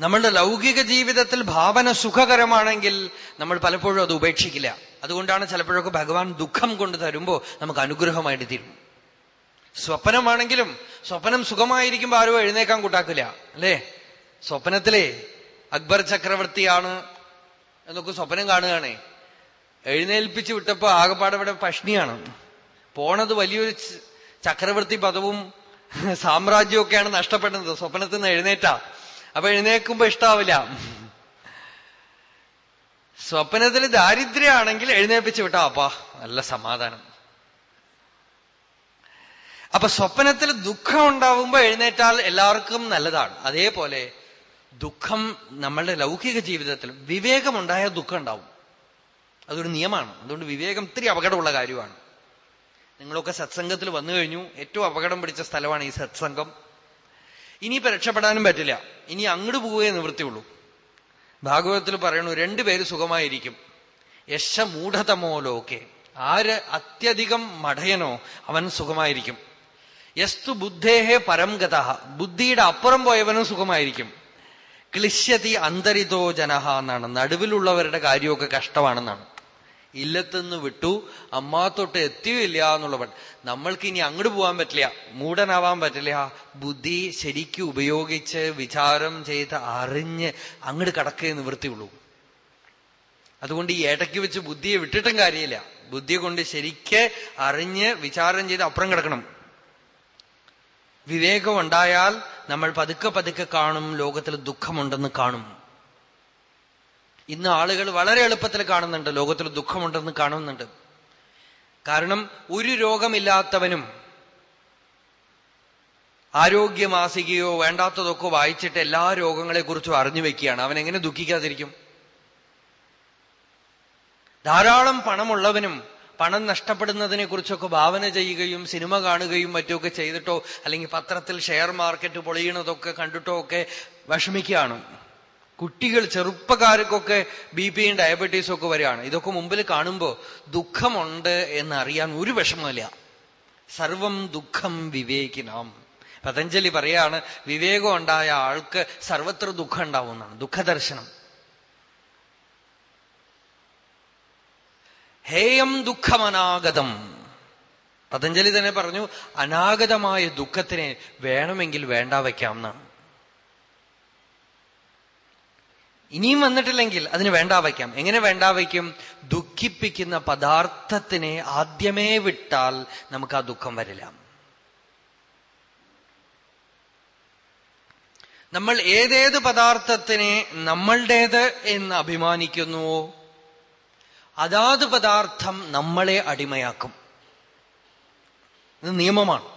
നമ്മളുടെ ലൗകിക ജീവിതത്തിൽ ഭാവന സുഖകരമാണെങ്കിൽ നമ്മൾ പലപ്പോഴും അത് ഉപേക്ഷിക്കില്ല. അതുകൊണ്ടാണ് ചിലപ്പോഴൊക്കെ ഭഗവാൻ ദുഃഖം കൊണ്ട് തരുമ്പോ നമുക്ക് അനുഗ്രഹമായിട്ട് തീരും. സ്വപ്നമാണെങ്കിലും സ്വപ്നം സുഖമായിരിക്കുമ്പോ ആരും എഴുന്നേക്കാൻ കൂട്ടാക്കില്ല അല്ലേ? സ്വപ്നത്തിലെ അക്ബർ ചക്രവർത്തിയാണ് എന്നൊക്കെ സ്വപ്നം കാണുകയാണേ. എഴുന്നേൽപ്പിച്ച് വിട്ടപ്പോ ആകപ്പാടവിടെ പഷ്ണിയാണ്. പോണത് വലിയൊരു ചക്രവർത്തി പദവും സാമ്രാജ്യമൊക്കെയാണ് നഷ്ടപ്പെടുന്നത്. സ്വപ്നത്തിൽ നിന്ന് എഴുന്നേറ്റാ. അപ്പൊ എഴുന്നേക്കുമ്പോ ഇഷ്ടാവില്ല. സ്വപ്നത്തിൽ ദാരിദ്ര്യമാണെങ്കിൽ എഴുന്നേൽപ്പിച്ച് വിട്ടാ. അപ്പാ നല്ല സമാധാനം. അപ്പൊ സ്വപ്നത്തിൽ ദുഃഖം ഉണ്ടാവുമ്പോ എഴുന്നേറ്റാൽ എല്ലാവർക്കും നല്ലതാണ്. അതേപോലെ ദുഃഖം നമ്മളുടെ ലൗകിക ജീവിതത്തിൽ വിവേകമുണ്ടായ ദുഃഖം ഉണ്ടാവും. അതൊരു നിയമമാണ്. അതുകൊണ്ട് വിവേകം ഇത്തിരി അപകടമുള്ള കാര്യമാണ്. നിങ്ങളൊക്കെ സത്സംഗത്തിൽ വന്നു കഴിഞ്ഞു. ഏറ്റവും അപകടം പിടിച്ച സ്ഥലമാണ് ഈ സത്സംഗം. ഇനിയിപ്പോ രക്ഷപ്പെടാനും പറ്റില്ല. ഇനി അങ്ങോട്ട് പോവുകയെ നിവൃത്തിയുള്ളൂ. ഭാഗവതത്തിൽ പറയണു രണ്ടുപേര് സുഖമായിരിക്കും. യശ മൂഢതമോ ലോക്കെ ആര് അത്യധികം മഠയനോ അവൻ സുഖമായിരിക്കും. യസ്തു ബുദ്ധേഹേ പരം ഗത. ബുദ്ധിയുടെ അപ്പുറം പോയവനും സുഖമായിരിക്കും. ക്ലിശ്യതി അന്തരിതോ ജനഹ എന്നാണ്. നടുവിലുള്ളവരുടെ കാര്യമൊക്കെ കഷ്ടമാണെന്നാണ്. ഇല്ലത്തുനിന്ന് വിട്ടു അമ്മാത്തൊട്ട് എത്തിയില്ല എന്നുള്ളവൻ. നമ്മൾക്ക് ഇനി അങ്ങോട്ട് പോകാൻ പറ്റില്ല. മൂടനാവാൻ പറ്റില്ല. ബുദ്ധി ശരിക്കും ഉപയോഗിച്ച് വിചാരം ചെയ്ത് അറിഞ്ഞ് അങ്ങോട്ട് കടക്കേ നിവൃത്തിയുള്ളൂ. അതുകൊണ്ട് ഈ ഏട്ടയ്ക്ക് വെച്ച് ബുദ്ധിയെ വിട്ടിട്ടും കാര്യമില്ല. ബുദ്ധി കൊണ്ട് ശരിക്ക് അറിഞ്ഞ് വിചാരം ചെയ്ത് അപ്പുറം കിടക്കണം. വിവേകം ഉണ്ടായാൽ നമ്മൾ പതുക്കെ പതുക്കെ കാണും ലോകത്തിൽ ദുഃഖമുണ്ടെന്ന് കാണും. ഇന്ന് ആളുകൾ വളരെ എളുപ്പത്തിൽ കാണുന്നുണ്ട്. ലോകത്തിൽ ദുഃഖമുണ്ടെന്ന് കാണുന്നുണ്ട്. കാരണം ഒരു രോഗമില്ലാത്തവനും ആരോഗ്യമാസികയോ വേണ്ടാത്തതൊക്കെ വായിച്ചിട്ട് എല്ലാ രോഗങ്ങളെക്കുറിച്ചും അറിഞ്ഞു വെക്കുകയാണ്. അവൻ എങ്ങനെ ദുഃഖിക്കാതിരിക്കും? ധാരാളം പണമുള്ളവനും പണം നഷ്ടപ്പെടുന്നതിനെ കുറിച്ചൊക്കെ ഭാവന ചെയ്യുകയും സിനിമ കാണുകയും മറ്റുമൊക്കെ ചെയ്തിട്ടോ അല്ലെങ്കിൽ പത്രത്തിൽ ഷെയർ മാർക്കറ്റ് പൊളിയണതൊക്കെ കണ്ടിട്ടോ ഒക്കെ വിഷമിക്കുകയാണ്. കുട്ടികൾ ചെറുപ്പക്കാർക്കൊക്കെ ബി പിയും ഡയബറ്റീസും ഒക്കെ വരികയാണ്. ഇതൊക്കെ മുമ്പിൽ കാണുമ്പോൾ ദുഃഖമുണ്ട് എന്നറിയാൻ ഒരു വിഷമമില്ല സർവം ദുഃഖം വിവേകിനാം. പതഞ്ജലി പറയാണ് വിവേകം ഉണ്ടായ ആൾക്ക് സർവത്ര ദുഃഖം ഉണ്ടാവുന്നതാണ് ദുഃഖദർശനം. ഹേയം ദുഃഖമനാഗതം പതഞ്ജലി തന്നെ പറഞ്ഞു അനാഗതമായ ദുഃഖത്തിനെ വേണമെങ്കിൽ വേണ്ട വയ്ക്കാം എന്നാണ്. ഇനിയും വന്നിട്ടില്ലെങ്കിൽ അതിന് വേണ്ട വയ്ക്കാം. എങ്ങനെ വേണ്ട വയ്ക്കും? ദുഃഖിപ്പിക്കുന്ന പദാർത്ഥത്തിനെ ആദ്യമേ വിട്ടാൽ നമുക്ക് ആ ദുഃഖം വരില്ല. നമ്മൾ ഏതേത് പദാർത്ഥത്തിനെ നമ്മളുടേത് എന്ന് അഭിമാനിക്കുന്നുവോ അതാത് പദാർത്ഥം നമ്മളെ അടിമയാക്കും. ഇത് നിയമമാണ്.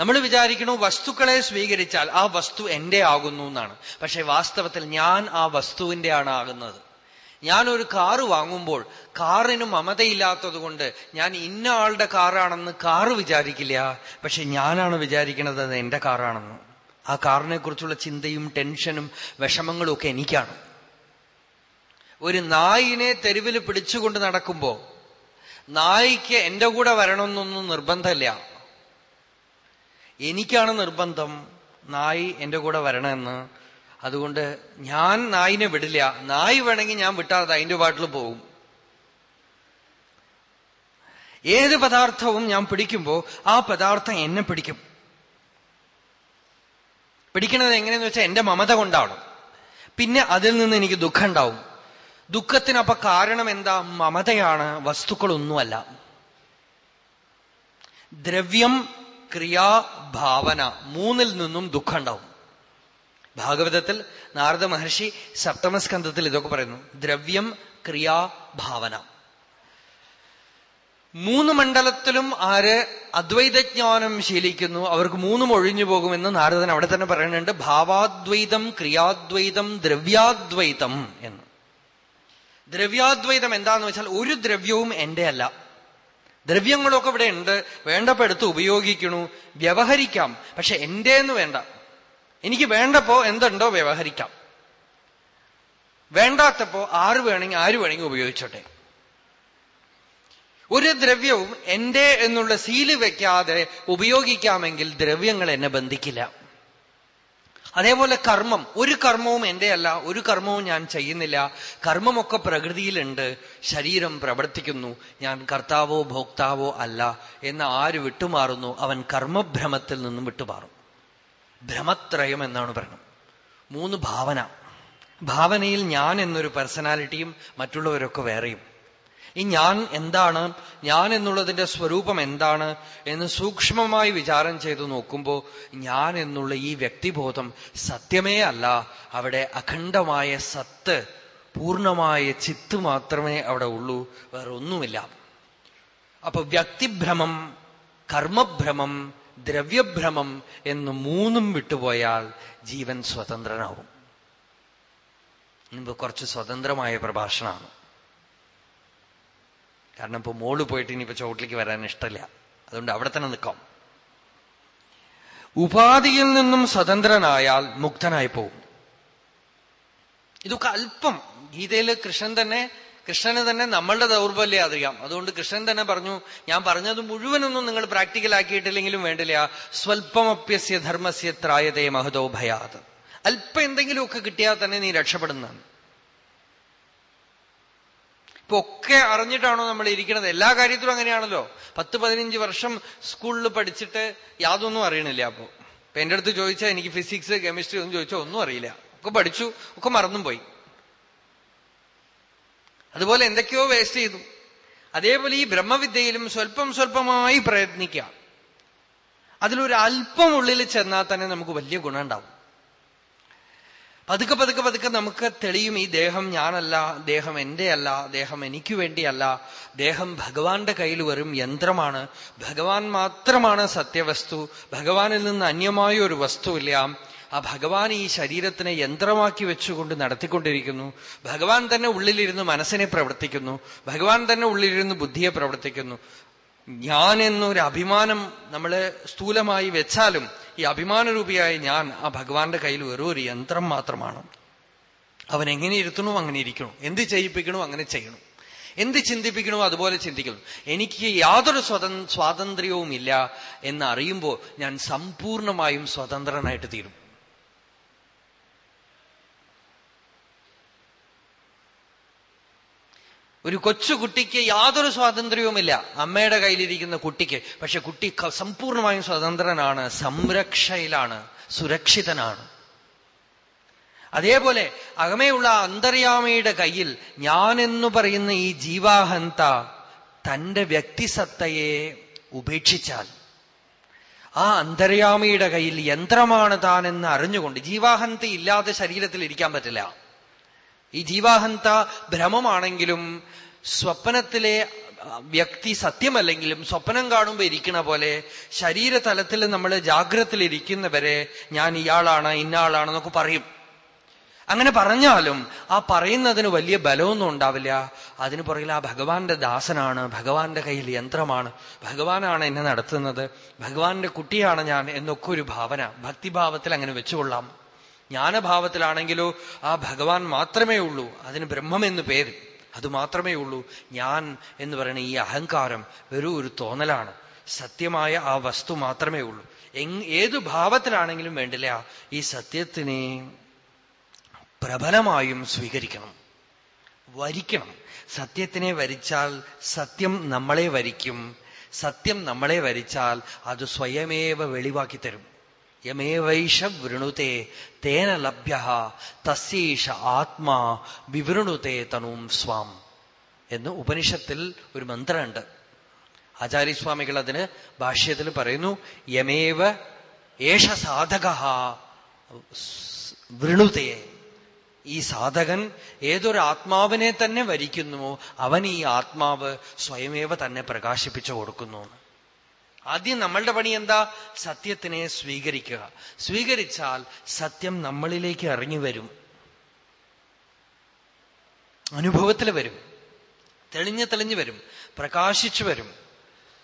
നമ്മൾ വിചാരിക്കണു വസ്തുക്കളെ സ്വീകരിച്ചാൽ ആ വസ്തു എന്റെ ആകുന്നു എന്നാണ്. പക്ഷെ വാസ്തവത്തിൽ ഞാൻ ആ വസ്തുവിന്റെ ആണ് ആകുന്നത്. ഞാൻ ഒരു കാറ് വാങ്ങുമ്പോൾ കാറിന് മമതയില്ലാത്തത് കൊണ്ട് ഞാൻ ഇന്ന ആളുടെ കാറാണെന്ന് കാറ് വിചാരിക്കില്ല. പക്ഷെ ഞാനാണ് വിചാരിക്കുന്നത് അത് എന്റെ കാറാണെന്ന്. ആ കാറിനെ കുറിച്ചുള്ള ചിന്തയും ടെൻഷനും വിഷമങ്ങളും ഒക്കെ എനിക്കാണ്. ഒരു നായിനെ തെരുവിൽ പിടിച്ചുകൊണ്ട് നടക്കുമ്പോ നായിക്ക് എന്റെ കൂടെ വരണമെന്നൊന്നും നിർബന്ധമില്ല. എനിക്കാണ് നിർബന്ധം നായി എന്റെ കൂടെ വരണമെന്ന്. അതുകൊണ്ട് ഞാൻ നായിനെ വിടില്ല. നായി വേണമെങ്കിൽ ഞാൻ വിട്ടാതെ അതിന്റെ പാട്ടിൽ പോകും. ഏത് പദാർത്ഥവും ഞാൻ പിടിക്കുമ്പോ ആ പദാർത്ഥം എന്നെ പിടിക്കും. പിടിക്കുന്നത് എങ്ങനെയെന്ന് വെച്ചാൽ എന്റെ മമത കൊണ്ടാണ്. പിന്നെ അതിൽ നിന്ന് എനിക്ക് ദുഃഖം ഉണ്ടാവും ദുഃഖത്തിനപ്പൊ കാരണം എന്താ? മമതയാണ് വസ്തുക്കളൊന്നുമല്ല. ദ്രവ്യം ക്രിയാ ഭാവന മൂന്നിൽ നിന്നും ദുഃഖം ഉണ്ടാവും ഭാഗവതത്തിൽ നാരദ മഹർഷി സപ്തമസ്കന്ധത്തിൽ ഇതൊക്കെ പറയുന്നു. ദ്രവ്യം ക്രിയാ ഭാവന. മൂന്ന് മണ്ഡലത്തിലും ആര് അദ്വൈതജ്ഞാനം ശീലിക്കുന്നു അവർക്ക് മൂന്നും ഒഴിഞ്ഞു പോകുമെന്ന് നാരദൻ അവിടെ തന്നെ പറയുന്നുണ്ട്. ഭാവാദ്വൈതം ക്രിയാദ്വൈതം ദ്രവ്യാദ്വൈതം എന്ന്. ദ്രവ്യാദ്വൈതം എന്താന്ന് വെച്ചാൽ ഒരു ദ്രവ്യവും എന്റെ അല്ല. ദ്രവ്യങ്ങളൊക്കെ ഇവിടെ ഉണ്ട്. വേണ്ടപ്പോ എടുത്ത് ഉപയോഗിക്കണു. വ്യവഹരിക്കാം. പക്ഷെ എന്റെ എന്ന് വേണ്ട. എനിക്ക് വേണ്ടപ്പോ എന്തുണ്ടോ വ്യവഹരിക്കാം. വേണ്ടാത്തപ്പോ ആര് വേണമെങ്കിൽ ആര് വേണമെങ്കിൽ ഉപയോഗിച്ചോട്ടെ. ഒരു ദ്രവ്യവും എന്റെ എന്നുള്ള സീൽ വെക്കാതെ ഉപയോഗിക്കാമെങ്കിൽ ദ്രവ്യങ്ങൾ എന്നെ ബന്ധിക്കില്ല. അതേപോലെ കർമ്മം. ഒരു കർമ്മവും എന്റെ അല്ല ഒരു കർമ്മവും ഞാൻ ചെയ്യുന്നില്ല. കർമ്മമൊക്കെ പ്രകൃതിയിലുണ്ട്. ശരീരം പ്രവർത്തിക്കുന്നു. ഞാൻ കർത്താവോ ഭോക്താവോ അല്ല എന്ന് ആര് വിട്ടുമാറുന്നു? അവൻ കർമ്മഭ്രമത്തിൽ നിന്നും വിട്ടുമാറും. ഭ്രമത്രയം എന്നാണ് പറയുന്നത്. മൂന്ന് ഭാവന. ഭാവനയിൽ ഞാൻ എന്നൊരു പേഴ്സണാലിറ്റിയും മറ്റുള്ളവരൊക്കെ വേറെയും. ഈ ഞാൻ എന്താണ്? ഞാൻ എന്നുള്ളതിന്റെ സ്വരൂപം എന്താണ്? എന്ന് സൂക്ഷ്മമായി വിചാരം ചെയ്തു നോക്കുമ്പോൾ ഞാൻ എന്നുള്ള ഈ വ്യക്തിബോധം സത്യമേ അല്ല. അവിടെ അഖണ്ഡമായ സത്ത് പൂർണമായ ചിത്ത് മാത്രമേ അവിടെ ഉള്ളൂ. വേറെ ഒന്നുമില്ല അപ്പൊ വ്യക്തിഭ്രമം കർമ്മഭ്രമം ദ്രവ്യഭ്രമം എന്ന് മൂന്നും വിട്ടുപോയാൽ ജീവൻ സ്വതന്ത്രനാവും. മുമ്പ് കുറച്ച് സ്വതന്ത്രമായ പ്രഭാഷണമാണ്. കാരണം ഇപ്പൊ മോൾ പോയിട്ട് ഇനിയിപ്പോ ചോട്ടിലേക്ക് വരാൻ ഇഷ്ടമില്ല അതുകൊണ്ട് അവിടെ തന്നെ നിൽക്കാം. ഉപാധിയിൽ നിന്നും സ്വതന്ത്രനായാൽ മുക്തനായി പോകും ഇതൊക്കെ അല്പം ഗീതയിൽ കൃഷ്ണൻ തന്നെ കൃഷ്ണന് തന്നെ നമ്മളുടെ ദൗർബല്യം അറിയാം. അതുകൊണ്ട് കൃഷ്ണൻ തന്നെ പറഞ്ഞു ഞാൻ പറഞ്ഞത് മുഴുവനൊന്നും നിങ്ങൾ പ്രാക്ടിക്കൽ ആക്കിയിട്ടില്ലെങ്കിലും വേണ്ടില്ല. സ്വൽപ്പമപ്യസ്യ ധർമ്മസ്യ ത്രായതേ മഹതോ ഭയാത്. അല്പം എന്തെങ്കിലുമൊക്കെ കിട്ടിയാൽ തന്നെ നീ രക്ഷപ്പെടുന്നതാണ്. ഇപ്പൊ ഒക്കെ അറിഞ്ഞിട്ടാണോ നമ്മൾ ഇരിക്കുന്നത്? എല്ലാ കാര്യത്തിലും അങ്ങനെയാണല്ലോ. പത്ത് പതിനഞ്ച് വർഷം സ്കൂളിൽ പഠിച്ചിട്ട് യാതൊന്നും അറിയണില്ല അപ്പോ ഇപ്പൊ എന്റെ അടുത്ത് ചോദിച്ചാൽ എനിക്ക് ഫിസിക്സ് കെമിസ്ട്രി ഒന്നും ചോദിച്ചാൽ ഒന്നും അറിയില്ല. ഒക്കെ പഠിച്ചു ഒക്കെ മറന്നും പോയി. അതുപോലെ എന്തൊക്കെയോ വേസ്റ്റ് ചെയ്തു. അതേപോലെ ഈ ബ്രഹ്മവിദ്യയിലും സ്വല്പം സ്വല്പമായി പ്രയത്നിക്കാം. അതിലൊരു അല്പം ഉള്ളിൽ ചെന്നാൽ തന്നെ നമുക്ക് വലിയ ഗുണം ഉണ്ടാവും. പതുക്കെ പതുക്കെ പതുക്കെ നമുക്ക് തെളിയും ഈ ദേഹം ഞാനല്ല ദേഹം എന്റെ അല്ല ദേഹം എനിക്ക് വേണ്ടിയല്ല ദേഹം ഭഗവാന്റെ കയ്യിൽ വരും യന്ത്രമാണ് ഭഗവാൻ മാത്രമാണ് സത്യവസ്തു ഭഗവാനിൽ നിന്ന് അന്യമായ ഒരു വസ്തുവില്ല ആ ഭഗവാൻ ഈ ശരീരത്തിനെ യന്ത്രമാക്കി വെച്ചുകൊണ്ട് നടത്തിക്കൊണ്ടിരിക്കുന്നു. ഭഗവാൻ തന്നെ ഉള്ളിലിരുന്ന് മനസ്സിനെ പ്രവർത്തിക്കുന്നു. ഭഗവാൻ തന്നെ ഉള്ളിലിരുന്ന് ബുദ്ധിയെ പ്രവർത്തിക്കുന്നു. ഞാൻ എന്നൊരു അഭിമാനം നമ്മൾ സ്ഥൂലമായി വെച്ചാലും ഈ അഭിമാനരൂപിയായ ഞാൻ ആ ഭഗവാന്റെ കയ്യിൽ വെറും ഒരു യന്ത്രം മാത്രമാണ്. അവൻ എങ്ങനെ ഇരുത്തണോ അങ്ങനെ ഇരിക്കണോ. എന്ത് ചെയ്യിപ്പിക്കണോ അങ്ങനെ ചെയ്യണം. എന്ത് ചിന്തിപ്പിക്കണോ അതുപോലെ ചിന്തിക്കണം. എനിക്ക് യാതൊരു സ്വതന് സ്വാതന്ത്ര്യവും ഇല്ല എന്നറിയുമ്പോൾ ഞാൻ സമ്പൂർണമായും സ്വതന്ത്രനായിട്ട് തീരും. ഒരു കൊച്ചു കുട്ടിക്ക് യാതൊരു സ്വാതന്ത്ര്യവുമില്ല. അമ്മയുടെ കയ്യിലിരിക്കുന്ന കുട്ടിക്ക്. പക്ഷെ കുട്ടി സമ്പൂർണമായും സ്വതന്ത്രനാണ് സംരക്ഷയിലാണ് സുരക്ഷിതനാണ്. അതേപോലെ അകമേയുള്ള അന്തര്യാമയുടെ കയ്യിൽ ഞാനെന്നു പറയുന്ന ഈ ജീവാഹന്ത തന്റെ വ്യക്തിസത്തയെ ഉപേക്ഷിച്ചാൽ ആ അന്തര്യാമയുടെ കയ്യിൽ യന്ത്രമാണ് താനെന്ന് അറിഞ്ഞുകൊണ്ട് ജീവാഹന്ത ഇല്ലാതെ ശരീരത്തിൽ ഇരിക്കാൻ പറ്റില്ല. ഈ ജീവാഹന്ത ഭ്രമമാണെങ്കിലും സ്വപ്നത്തിലെ വ്യക്തി സത്യമല്ലെങ്കിലും സ്വപ്നം കാണുമ്പോൾ ഇരിക്കണ പോലെ ശരീരതലത്തിൽ നമ്മൾ ജാഗ്രതയിലിരിക്കുന്നവരെ ഞാൻ ഇയാളാണ് ഇന്നയാളാണെന്നൊക്കെ പറയും. അങ്ങനെ പറഞ്ഞാലും ആ പറയുന്നതിന് വലിയ ബലമൊന്നും ഉണ്ടാവില്ല. അതിന് പുറകിൽ ആ ഭഗവാന്റെ ദാസനാണ് ഭഗവാന്റെ കയ്യിൽ യന്ത്രമാണ്. ഭഗവാനാണ് എന്നെ നടത്തുന്നത്. ഭഗവാന്റെ കുട്ടിയാണ് ഞാൻ എന്നൊക്കെ ഒരു ഭാവന ഭക്തിഭാവത്തിൽ അങ്ങനെ വെച്ചുകൊള്ളാം. ജ്ഞാനഭാവത്തിലാണെങ്കിലോ ആ ഭഗവാൻ മാത്രമേ ഉള്ളൂ. അതിന് ബ്രഹ്മം എന്ന് പേര്. അത് മാത്രമേ ഉള്ളൂ. ഞാൻ എന്ന് പറയുന്ന ഈ അഹങ്കാരം വെറും ഒരു തോന്നലാണ്. സത്യമായ ആ വസ്തു മാത്രമേ ഉള്ളൂ. എങ് ഏതു ഭാവത്തിലാണെങ്കിലും വേണ്ടില്ല. ഈ സത്യത്തിനെ പ്രബലമായും സ്വീകരിക്കണം. വരിക്കണം. സത്യത്തിനെ വരിച്ചാൽ സത്യം നമ്മളെ വരിക്കും. സത്യം നമ്മളെ വരിച്ചാൽ അത് സ്വയമേവ വെളിവാക്കി തരും. യമേവൈഷ വൃണുത്തെ തേന ലഭ്യ തസ്യേഷ ആത്മാ വിവൃണുത്തെ തനൂം സ്വാം എന്ന് ഉപനിഷത്തിൽ ഒരു മന്ത്രമുണ്ട്. ആചാര്യസ്വാമികൾ അതിന് ഭാഷ്യത്തിൽ പറയുന്നു യമേവ ഏഷ സാധക വൃണുതയെ ഈ സാധകൻ ഏതൊരു ആത്മാവിനെ തന്നെ വരിക്കുന്നുവോ അവൻ ഈ ആത്മാവ് സ്വയമേവ തന്നെ പ്രകാശിപ്പിച്ചു കൊടുക്കുന്നു ആദ്യം നമ്മളുടെ പണി എന്താ? സത്യത്തിനെ സ്വീകരിക്കുക. സ്വീകരിച്ചാൽ സത്യം നമ്മളിലേക്ക് ഇറങ്ങി വരും. അനുഭവത്തിൽ വരും. തെളിഞ്ഞ് തെളിഞ്ഞു വരും. പ്രകാശിച്ചു വരും.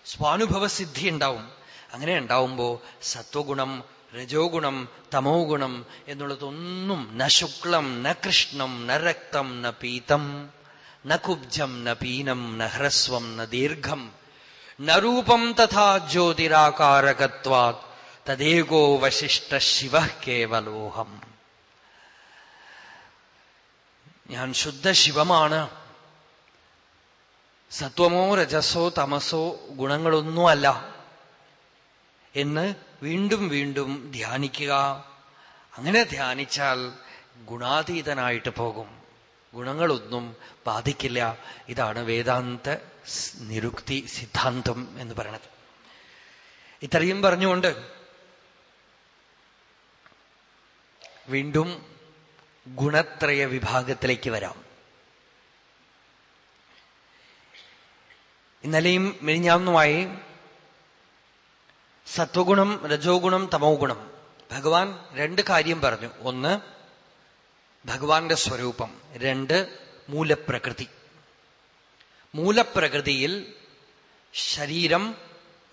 സ്വാനുഭവ സിദ്ധി ഉണ്ടാവും. അങ്ങനെ ഉണ്ടാവുമ്പോ സത്വഗുണം രജോ ഗുണം തമോ ഗുണം എന്നുള്ളതൊന്നും ന ശുക്ലം ന കൃഷ്ണം ന രക്തം ന പീതം ന കുബ്ജം ന പീനം ന ഹ്രസ്വം ന ദീർഘം ന രൂപം തഥാ ജ്യോതിരാകാരകത്വാ തദേകോ വശിഷ്ട ശിവ കേവലോഹം. ഞാൻ ശുദ്ധ ശിവമാണ്. സത്വമോ രജസോ തമസോ ഗുണങ്ങളൊന്നുമല്ല എന്ന് വീണ്ടും വീണ്ടും ധ്യാനിക്കുക. അങ്ങനെ ധ്യാനിച്ചാൽ ഗുണാതീതനായിട്ട് പോകും. ഗുണങ്ങളൊന്നും ബാധിക്കില്ല. ഇതാണ് വേദാന്ത നിരുക്തി സിദ്ധാന്തം എന്ന് പറയണത് ഇത്രയും പറഞ്ഞുകൊണ്ട് വീണ്ടും ഗുണത്രയ വിഭാഗത്തിലേക്ക് വരാം. ഇന്നലെയും മെലിഞ്ഞാവുന്നുമായി സത്വഗുണം രജോ ഗുണം തമോ ഗുണം ഭഗവാൻ രണ്ട് കാര്യം പറഞ്ഞു. ഒന്ന് ഭഗവാന്റെ സ്വരൂപം. രണ്ട് മൂലപ്രകൃതി. മൂലപ്രകൃതിയിൽ ശരീരം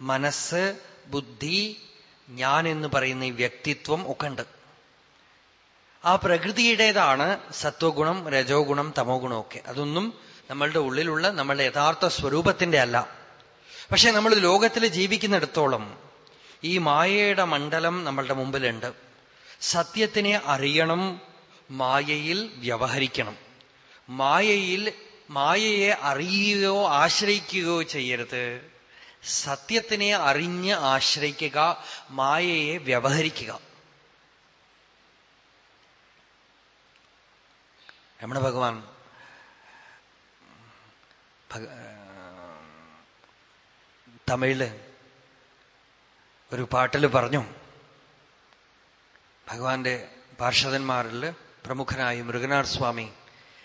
മനസ്സ് ബുദ്ധി ഞാൻ എന്ന് പറയുന്ന ഈ വ്യക്തിത്വം ഒക്കെ ഉണ്ട് ആ പ്രകൃതിയുടേതാണ് സത്വഗുണം രജോ ഗുണം തമോ ഗുണമൊക്കെ അതൊന്നും നമ്മളുടെ ഉള്ളിലുള്ള നമ്മളുടെ യഥാർത്ഥ സ്വരൂപത്തിന്റെ അല്ല. പക്ഷെ നമ്മൾ ലോകത്തിൽ ജീവിക്കുന്നിടത്തോളം ഈ മായയുടെ മണ്ഡലം നമ്മളുടെ മുമ്പിലുണ്ട്. സത്യത്തിനെ അറിയണം മായയിൽ വ്യവഹരിക്കണം. മായയിൽ മായയെ അറിയുകയോ ആശ്രയിക്കുകയോ ചെയ്യരുത്. സത്യത്തിനെ അറിഞ്ഞ് ആശ്രയിക്കുക മായയെ വ്യവഹരിക്കുക. രമണ ഭഗവാൻ തമിഴിൽ ഒരു പാട്ടിൽ പറഞ്ഞു. ഭഗവാന്റെ പാർഷദന്മാരിൽ പ്രമുഖനായ മൃഗനാഥ് സ്വാമി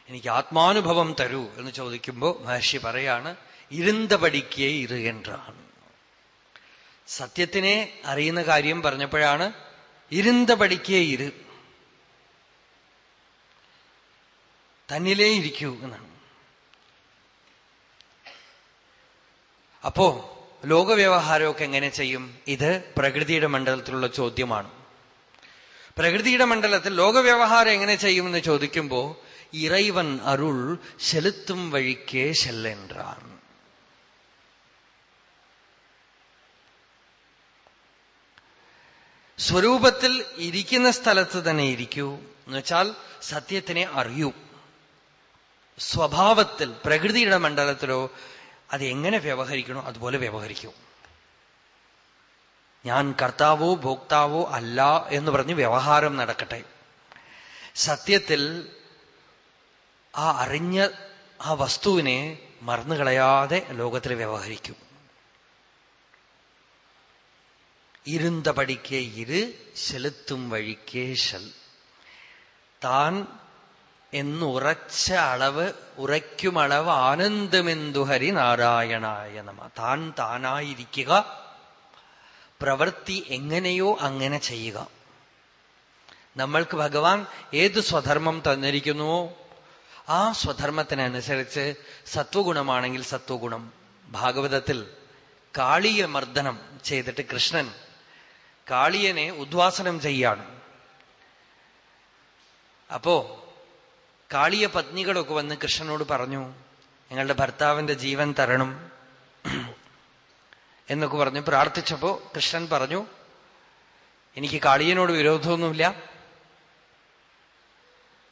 എനിക്ക് ആത്മാനുഭവം തരൂ എന്ന് ചോദിക്കുമ്പോൾ മഹർഷി പറയാണ് ഇരുന്തപടിക്കേ ഇരുകെன்றாണ് സത്യത്തിനെ അറിയുന്ന കാര്യം പറഞ്ഞപ്പോഴാണ് ഇരുന്തപടിക്കേ ഇരു. തന്നിലേ ഇരിക്കൂ എന്നാണ്. അപ്പോ ലോകവ്യവഹാരമൊക്കെ എങ്ങനെ ചെയ്യും? ഇത് പ്രകൃതിയുടെ മണ്ഡലത്തിലുള്ള ചോദ്യമാണ്. പ്രകൃതിയുടെ മണ്ഡലത്തിൽ ലോകവ്യവഹാരം എങ്ങനെ ചെയ്യുമെന്ന് ചോദിക്കുമ്പോ ഇറൈവൻ അരുൾ ചെലുത്തും വഴിക്കേ ചെല്ലെൻറാൻ. സ്വരൂപത്തിൽ ഇരിക്കുന്ന സ്ഥലത്ത് തന്നെ ഇരിക്കൂ. എന്നുവെച്ചാൽ സത്യത്തിനെ അറിയൂ. സ്വഭാവത്തിൽ പ്രകൃതിയുടെ മണ്ഡലത്തിലോ അത് എങ്ങനെ വ്യവഹരിക്കണോ അതുപോലെ വ്യവഹരിക്കും. ഞാൻ കർത്താവോ ഭോക്താവോ അല്ല എന്ന് പറഞ്ഞ് വ്യവഹാരം നടക്കട്ടെ. സത്യത്തിൽ ആ അറിഞ്ഞ ആ വസ്തുവിനെ മറന്നുകളയാതെ ലോകത്തിൽ വ്യവഹരിക്കും. ഇരുന്തപടിക്കേ ഇരു ചെലുത്തും വഴിക്കേ ശൽ. താൻ എന്നുറച്ച അളവ് ഉറയ്ക്കുമളവ് ആനന്ദമെന്തു ഹരി നാരായണായ നമ. താൻ താനായിരിക്കുക പ്രവൃത്തി എങ്ങനെയോ അങ്ങനെ ചെയ്യുക. നമ്മൾക്ക് ഭഗവാൻ ഏത് സ്വധർമ്മം തന്നിരിക്കുന്നുവോ ആ സ്വധർമ്മത്തിനനുസരിച്ച് സത്വഗുണമാണെങ്കിൽ സത്വഗുണം. ഭാഗവതത്തിൽ കാളിയ മർദ്ദനം ചെയ്തിട്ട് കൃഷ്ണൻ കാളിയനെ ഉദ്വാസനം ചെയ്യാണ്. അപ്പോ കാളിയ പത്നികളൊക്കെ വന്ന് കൃഷ്ണനോട് പറഞ്ഞു ഞങ്ങളുടെ ഭർത്താവിന്റെ ജീവൻ തരണം. എന്നൊക്കെ പറഞ്ഞു. പ്രാർത്ഥിച്ചപ്പോ കൃഷ്ണൻ പറഞ്ഞു എനിക്ക് കാളിയനോട് വിരോധമൊന്നുമില്ല.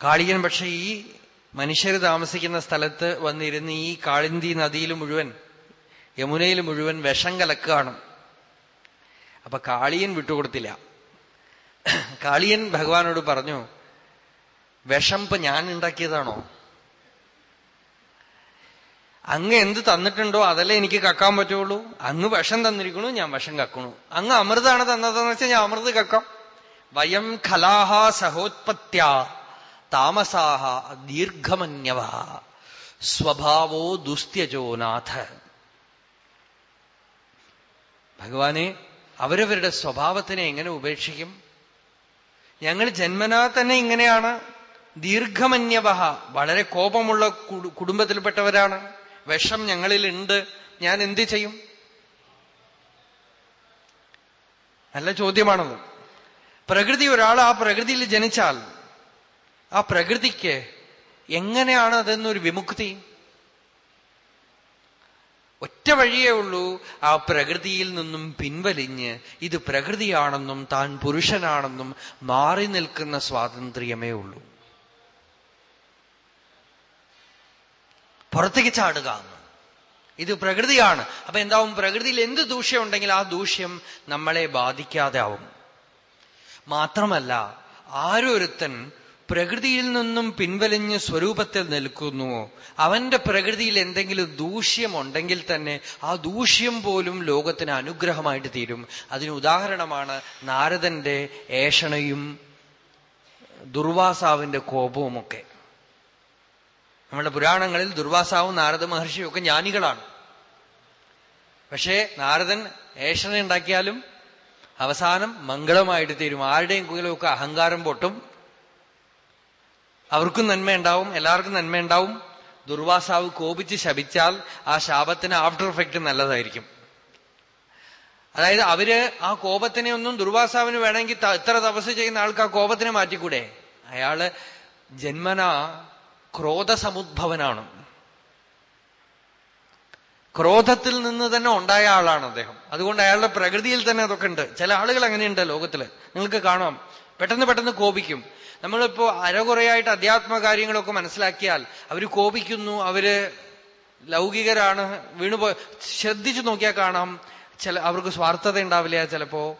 കാളിയൻ പക്ഷെ ഈ മനുഷ്യർ താമസിക്കുന്ന സ്ഥലത്ത് വന്നിരുന്ന് ഈ കാളിന്തി നദിയിൽ മുഴുവൻ യമുനയിൽ മുഴുവൻ വിഷം കലക്കുകയാണ്. അപ്പൊ കാളിയൻ വിട്ടുകൊടുത്തില്ല. കാളിയൻ ഭഗവാനോട് പറഞ്ഞു വിഷം ഇപ്പൊ ഞാൻ ഉണ്ടാക്കിയതാണോ? അങ്ങ് എന്ത് തന്നിട്ടുണ്ടോ അതല്ലേ എനിക്ക് കക്കാൻ പറ്റുള്ളൂ. അങ്ങ് വിഷം തന്നിരിക്കണു ഞാൻ വിഷം കക്കണു. അങ്ങ് അമൃതാണ് തന്നതെന്ന് വെച്ചാൽ ഞാൻ അമൃത് കക്കാം. വയം ഖലാഹ സഹോത്പത്യ താമസാഹ ദീർഘമന്യവ സ്വഭാവോ ദുസ്ത്യജോനാഥ ഭഗവാനെ അവരവരുടെ സ്വഭാവത്തിനെ എങ്ങനെ ഉപേക്ഷിക്കും? ഞങ്ങൾ ജന്മനാ തന്നെ ഇങ്ങനെയാണ്. ദീർഘമന്യവഹ വളരെ കോപമുള്ള കുടുംബത്തിൽപ്പെട്ടവരാണ്. വിഷം ഞങ്ങളിലുണ്ട്. ഞാൻ എന്ത് ചെയ്യും? നല്ല ചോദ്യമാണത്. പ്രകൃതി ഒരാൾ ആ പ്രകൃതിയിൽ ജനിച്ചാൽ ആ പ്രകൃതിക്ക് എങ്ങനെയാണ് അതെന്നൊരു വിമുക്തി? ഒറ്റ വഴിയേ ഉള്ളൂ ആ പ്രകൃതിയിൽ നിന്നും പിൻവലിഞ്ഞ് ഇത് പ്രകൃതിയാണെന്നും താൻ പുരുഷനാണെന്നും മാറി നിൽക്കുന്ന സ്വാതന്ത്ര്യമേ ഉള്ളൂ. പുറത്തേക്ക് ചാടുക. ഇത് പ്രകൃതിയാണ്. അപ്പൊ എന്താവും? പ്രകൃതിയിൽ എന്ത് ദൂഷ്യം ഉണ്ടെങ്കിൽ ആ ദൂഷ്യം നമ്മളെ ബാധിക്കാതെ ആവും. മാത്രമല്ല ആരൊരുത്തൻ പ്രകൃതിയിൽ നിന്നും പിൻവലിഞ്ഞ് സ്വരൂപത്തിൽ നിൽക്കുന്നുവോ അവന്റെ പ്രകൃതിയിൽ എന്തെങ്കിലും ദൂഷ്യമുണ്ടെങ്കിൽ തന്നെ ആ ദൂഷ്യം പോലും ലോകത്തിന് അനുഗ്രഹമായിട്ട് തീരും. അതിന് ഉദാഹരണമാണ് നാരദന്റെ ഏഷണയും ദുർവാസാവിന്റെ കോപവുമൊക്കെ. നമ്മുടെ പുരാണങ്ങളിൽ ദുർവാസാവും നാരദ മഹർഷിയും ഒക്കെ ജ്ഞാനികളാണ്. പക്ഷേ നാരദൻ ഏഷണ ഉണ്ടാക്കിയാലും അവസാനം മംഗളമായിട്ട് തീരും. ആരുടെയും ഒക്കെ അഹങ്കാരം പൊട്ടും. അവർക്കും നന്മയുണ്ടാവും എല്ലാവർക്കും നന്മയുണ്ടാവും. ദുർവാസാവ് കോപിച്ച് ശപിച്ചാൽ ആ ശാപത്തിന് ആഫ്റ്റർ എഫക്റ്റ് നല്ലതായിരിക്കും. അതായത് അവർ ആ കോപത്തിനെ ഒന്നും ദുർവാസാവിന് വേണമെങ്കിൽ ഇത്ര തപസ് ചെയ്യുന്ന ആൾക്ക് ആ കോപത്തിനെ മാറ്റിക്കൂടെ? അയാൾ ജന്മന ക്രോധസമുദ്ഭവനാണ്. ക്രോധത്തിൽ നിന്ന് തന്നെ ഉണ്ടായ ആളാണ് അദ്ദേഹം. അതുകൊണ്ട് അയാളുടെ പ്രകൃതിയിൽ തന്നെ അതൊക്കെ ഉണ്ട്. ചില ആളുകൾ അങ്ങനെയുണ്ട് ലോകത്തിൽ. നിങ്ങൾക്ക് കാണാം. പെട്ടെന്ന് പെട്ടെന്ന് കോപിക്കും. നമ്മളിപ്പോ അരകുറയായിട്ട് അധ്യാത്മ കാര്യങ്ങളൊക്കെ മനസ്സിലാക്കിയാൽ അവർ കോപിക്കുന്നു അവർ ലൗകികരാണ് വീണുപോ ശ്രദ്ധിച്ചു നോക്കിയാൽ കാണാം. ചില അവർക്ക് സ്വാർത്ഥത ഉണ്ടാവില്ല ചിലപ്പോ.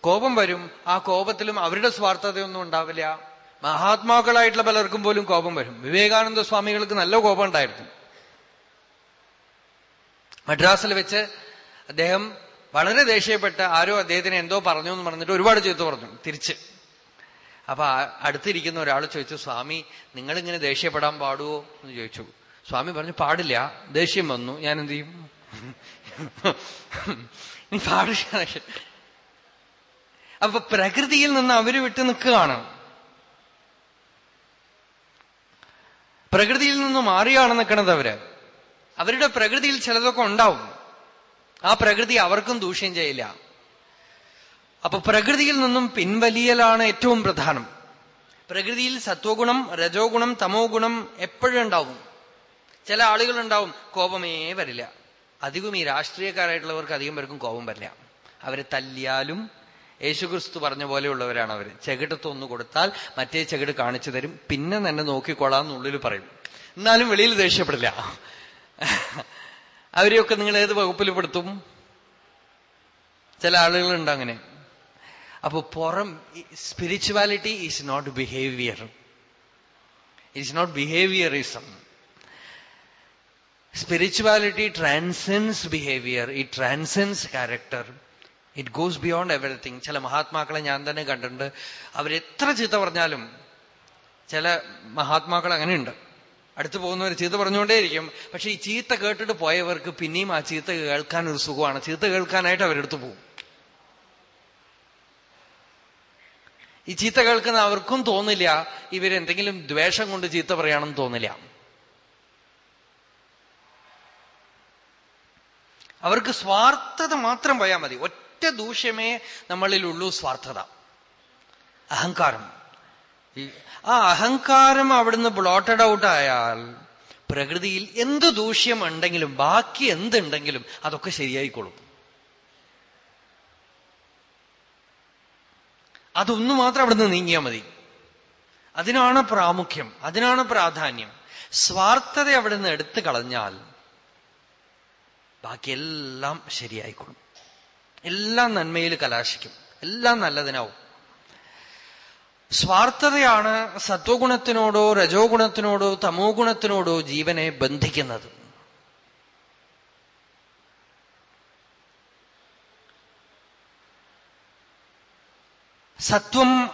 കോപം വരും. ആ കോപത്തിലും അവരുടെ സ്വാർത്ഥതയൊന്നും ഉണ്ടാവില്ല. മഹാത്മാക്കളായിട്ടുള്ള പലർക്കും പോലും കോപം വരും. വിവേകാനന്ദ സ്വാമികൾക്ക് നല്ല കോപം ഉണ്ടായിരുന്നു. മദ്രാസിൽ വെച്ച് അദ്ദേഹം വളരെ ദേഷ്യപ്പെട്ട് ആരോ അദ്ദേഹത്തിന് എന്തോ പറഞ്ഞു എന്ന് പറഞ്ഞിട്ട് ഒരുപാട് ചെയ്തു പറഞ്ഞു തിരിച്ച്. അപ്പൊ അടുത്തിരിക്കുന്ന ഒരാൾ ചോദിച്ചു സ്വാമി നിങ്ങളിങ്ങനെ ദേഷ്യപ്പെടാൻ പാടുവോ? എന്ന് ചോദിച്ചു. സ്വാമി പറഞ്ഞു പാടില്ല. ദേഷ്യം വന്നു. ഞാൻ എന്ത് ചെയ്യും? അപ്പൊ പ്രകൃതിയിൽ നിന്ന് അവർ വിട്ടു നിൽക്കുകയാണ്. പ്രകൃതിയിൽ നിന്ന് മാറിയാണ് നിൽക്കുന്നത് അവർ. അവരുടെ പ്രകൃതിയിൽ ചിലതൊക്കെ ഉണ്ടാവും. ആ പ്രകൃതി അവർക്കും ദൂഷ്യം ചെയ്യില്ല. അപ്പൊ പ്രകൃതിയിൽ നിന്നും പിൻവലിയലാണ് ഏറ്റവും പ്രധാനം. പ്രകൃതിയിൽ സത്വഗുണം രജോ ഗുണം തമോ ഗുണം എപ്പോഴും ഉണ്ടാവും. ചില ആളുകളുണ്ടാവും കോപമേ വരില്ല. അധികം ഈ രാഷ്ട്രീയക്കാരായിട്ടുള്ളവർക്ക് അധികം പേർക്കും കോപം വരില്ല. അവരെ തല്ലിയാലും യേശുക്രിസ്തു പറഞ്ഞ പോലെയുള്ളവരാണ് അവർ ചെകിടത്ത് ഒന്ന് കൊടുത്താൽ മറ്റേ ചെകിട് കാണിച്ചു തരും. പിന്നെ തന്നെ നോക്കിക്കൊള്ളാം എന്നുള്ളിൽ പറയും. എന്നാലും വെളിയിൽ ദേഷ്യപ്പെടില്ല. അവരെയൊക്കെ നിങ്ങൾ ഏത് വകുപ്പിൽ പെടുത്തും? ചില ആളുകളുണ്ട് അങ്ങനെ. അപ്പൊ പുറം spirituality is not behaviour it's not behaviourism spirituality transcends behaviour it transcends character it goes beyond everything ചില മഹാത്മാക്കളെ ഞാൻ തന്നെ കണ്ടിട്ടുണ്ട്. അവരെത്ര ചീത്ത പറഞ്ഞാലും ചില മഹാത്മാക്കൾ അങ്ങനെയുണ്ട്. അടുത്ത് പോകുന്നവർ ചീത്ത പറഞ്ഞുകൊണ്ടേയിരിക്കും. പക്ഷെ ഈ ചീത്ത കേട്ടിട്ട് പോയവർക്ക് പിന്നെയും ആ ചീത്ത കേൾക്കാൻ ഒരു സുഖമാണ്. ചീത്ത കേൾക്കാനായിട്ട് അവരെടുത്ത് പോകും. ഈ ചീത്ത കേൾക്കുന്ന അവർക്കും തോന്നില്ല. ഇവരെന്തെങ്കിലും ദ്വേഷം കൊണ്ട് ചീത്ത പറയാണെന്ന് തോന്നില്ല. അവർക്ക് സ്വാർത്ഥത മാത്രം പോയാൽ മതി. ഒറ്റ ദൂഷ്യമേ നമ്മളിലുള്ളൂ സ്വാർത്ഥത. അഹങ്കാരം. ആ അഹങ്കാരം അവിടുന്ന് ബ്ലോട്ടഡ് ഔട്ട് ആയാൽ പ്രകൃതിയിൽ എന്ത് ദൂഷ്യം ഉണ്ടെങ്കിലും ബാക്കി എന്തുണ്ടെങ്കിലും അതൊക്കെ ശരിയായിക്കോളും. അതൊന്നു മാത്രം അവിടുന്ന് നീങ്ങിയാൽ മതി. അതിനാണ് പ്രാമുഖ്യം അതിനാണ് പ്രാധാന്യം. സ്വാർത്ഥത അവിടുന്ന് എടുത്തു കളഞ്ഞാൽ ബാക്കിയെല്ലാം ശരിയായിക്കൊള്ളും എല്ലാം നന്മയിൽ കലാശിക്കും. എല്ലാം നല്ലതിനാവും. സ്വാർത്ഥതയാണ് സത്വഗുണത്തിനോടോ രജോ ഗുണത്തിനോടോ തമോ ഗുണത്തിനോടോ ജീവനെ ബന്ധിക്കുന്നത്. സത്വം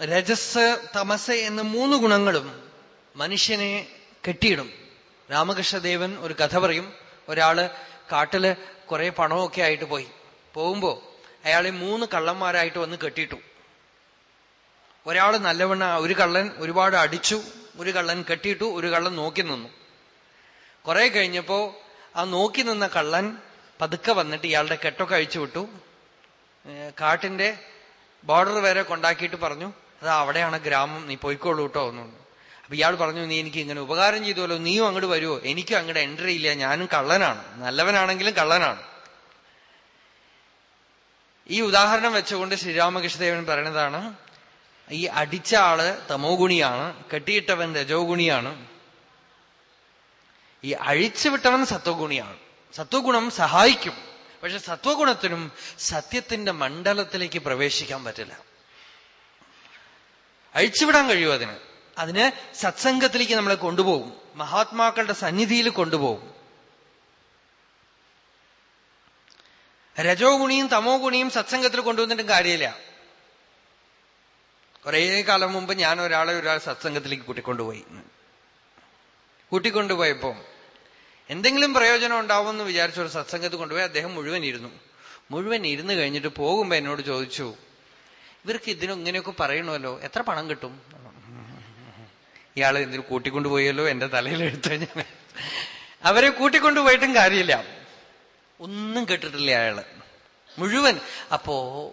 രജസ് തമസ് എന്ന മൂന്ന് ഗുണങ്ങളും മനുഷ്യനെ കെട്ടിയിടും. രാമകൃഷ്ണദേവൻ ഒരു കഥ പറയും. ഒരാൾ കാട്ടിൽ കുറെ പണമൊക്കെ ആയിട്ട് പോയി. പോകുമ്പോ അയാളെ മൂന്ന് കള്ളന്മാരായിട്ട് വന്ന് കെട്ടിയിട്ടു. ഒരാൾ നല്ലവണ്ണ ഒരു കള്ളൻ ഒരുപാട് അടിച്ചു ഒരു കള്ളൻ കെട്ടിയിട്ടു ഒരു കള്ളൻ നോക്കി നിന്നു. കുറെ കഴിഞ്ഞപ്പോ ആ നോക്കി നിന്ന കള്ളൻ പതുക്കെ വന്നിട്ട് ഇയാളുടെ കെട്ടൊക്കെ അഴിച്ചു വിട്ടു. കാട്ടിന്റെ ബോർഡർ വരെ കൊണ്ടാക്കിയിട്ട് പറഞ്ഞു അത് അവിടെയാണ് ഗ്രാമം നീ പോയിക്കോളൂ കേട്ടോ ഒന്നു അപ്പൊ ഇയാൾ പറഞ്ഞു നീ എനിക്ക് ഇങ്ങനെ ഉപകാരം ചെയ്തുവല്ലോ നീയും അങ്ങോട്ട് വരുമോ എനിക്കും അങ്ങോട്ട് എൻട്രി ഇല്ല ഞാനും കള്ളനാണ്. നല്ലവനാണെങ്കിലും കള്ളനാണ്. ഈ ഉദാഹരണം വെച്ചുകൊണ്ട് ശ്രീരാമകൃഷ്ണദേവൻ പറയുന്നതാണ് ഈ അടിച്ച ആൾ തമോ ഗുണിയാണ് കെട്ടിയിട്ടവൻ രജോ ഗുണിയാണ് ഈ അഴിച്ചുവിട്ടവൻ സത്വഗുണിയാണ്. സത്വഗുണം സഹായിക്കും. പക്ഷെ സത്വഗുണത്തിനും സത്യത്തിന്റെ മണ്ഡലത്തിലേക്ക് പ്രവേശിക്കാൻ പറ്റില്ല. അഴിച്ചുവിടാൻ കഴിയും അതിന്? അതിന് സത്സംഗത്തിലേക്ക് നമ്മളെ കൊണ്ടുപോകും. മഹാത്മാക്കളുടെ സന്നിധിയിൽ കൊണ്ടുപോകും. രജോ ഗുണിയും തമോ ഗുണിയും സത്സംഗത്തിൽ കൊണ്ടുവന്നിട്ടും കാര്യമില്ല. കുറേ കാലം മുമ്പ് ഞാൻ ഒരാളെ ഒരാൾ സത്സംഗത്തിലേക്ക് കൂട്ടിക്കൊണ്ടുപോയി. കൂട്ടിക്കൊണ്ടുപോയപ്പോ എന്തെങ്കിലും പ്രയോജനം ഉണ്ടാവുമെന്ന് വിചാരിച്ച ഒരു സത്സംഗത്ത് കൊണ്ടുപോയി അദ്ദേഹം മുഴുവൻ ഇരുന്നു. മുഴുവൻ ഇരുന്ന് കഴിഞ്ഞിട്ട് പോകുമ്പോ എന്നോട് ചോദിച്ചു ഇവർക്ക് ഇതിനും ഇങ്ങനെയൊക്കെ പറയണമല്ലോ എത്ര പണം കിട്ടും? ഇയാളെ എന്തിനു കൂട്ടിക്കൊണ്ടുപോയല്ലോ എന്റെ തലയിൽ എടുത്തു അവരെ കൂട്ടിക്കൊണ്ടുപോയിട്ടും കാര്യമില്ല. ഒന്നും കേട്ടിട്ടില്ല അയാൾ. മുഴുവൻ. അപ്പോ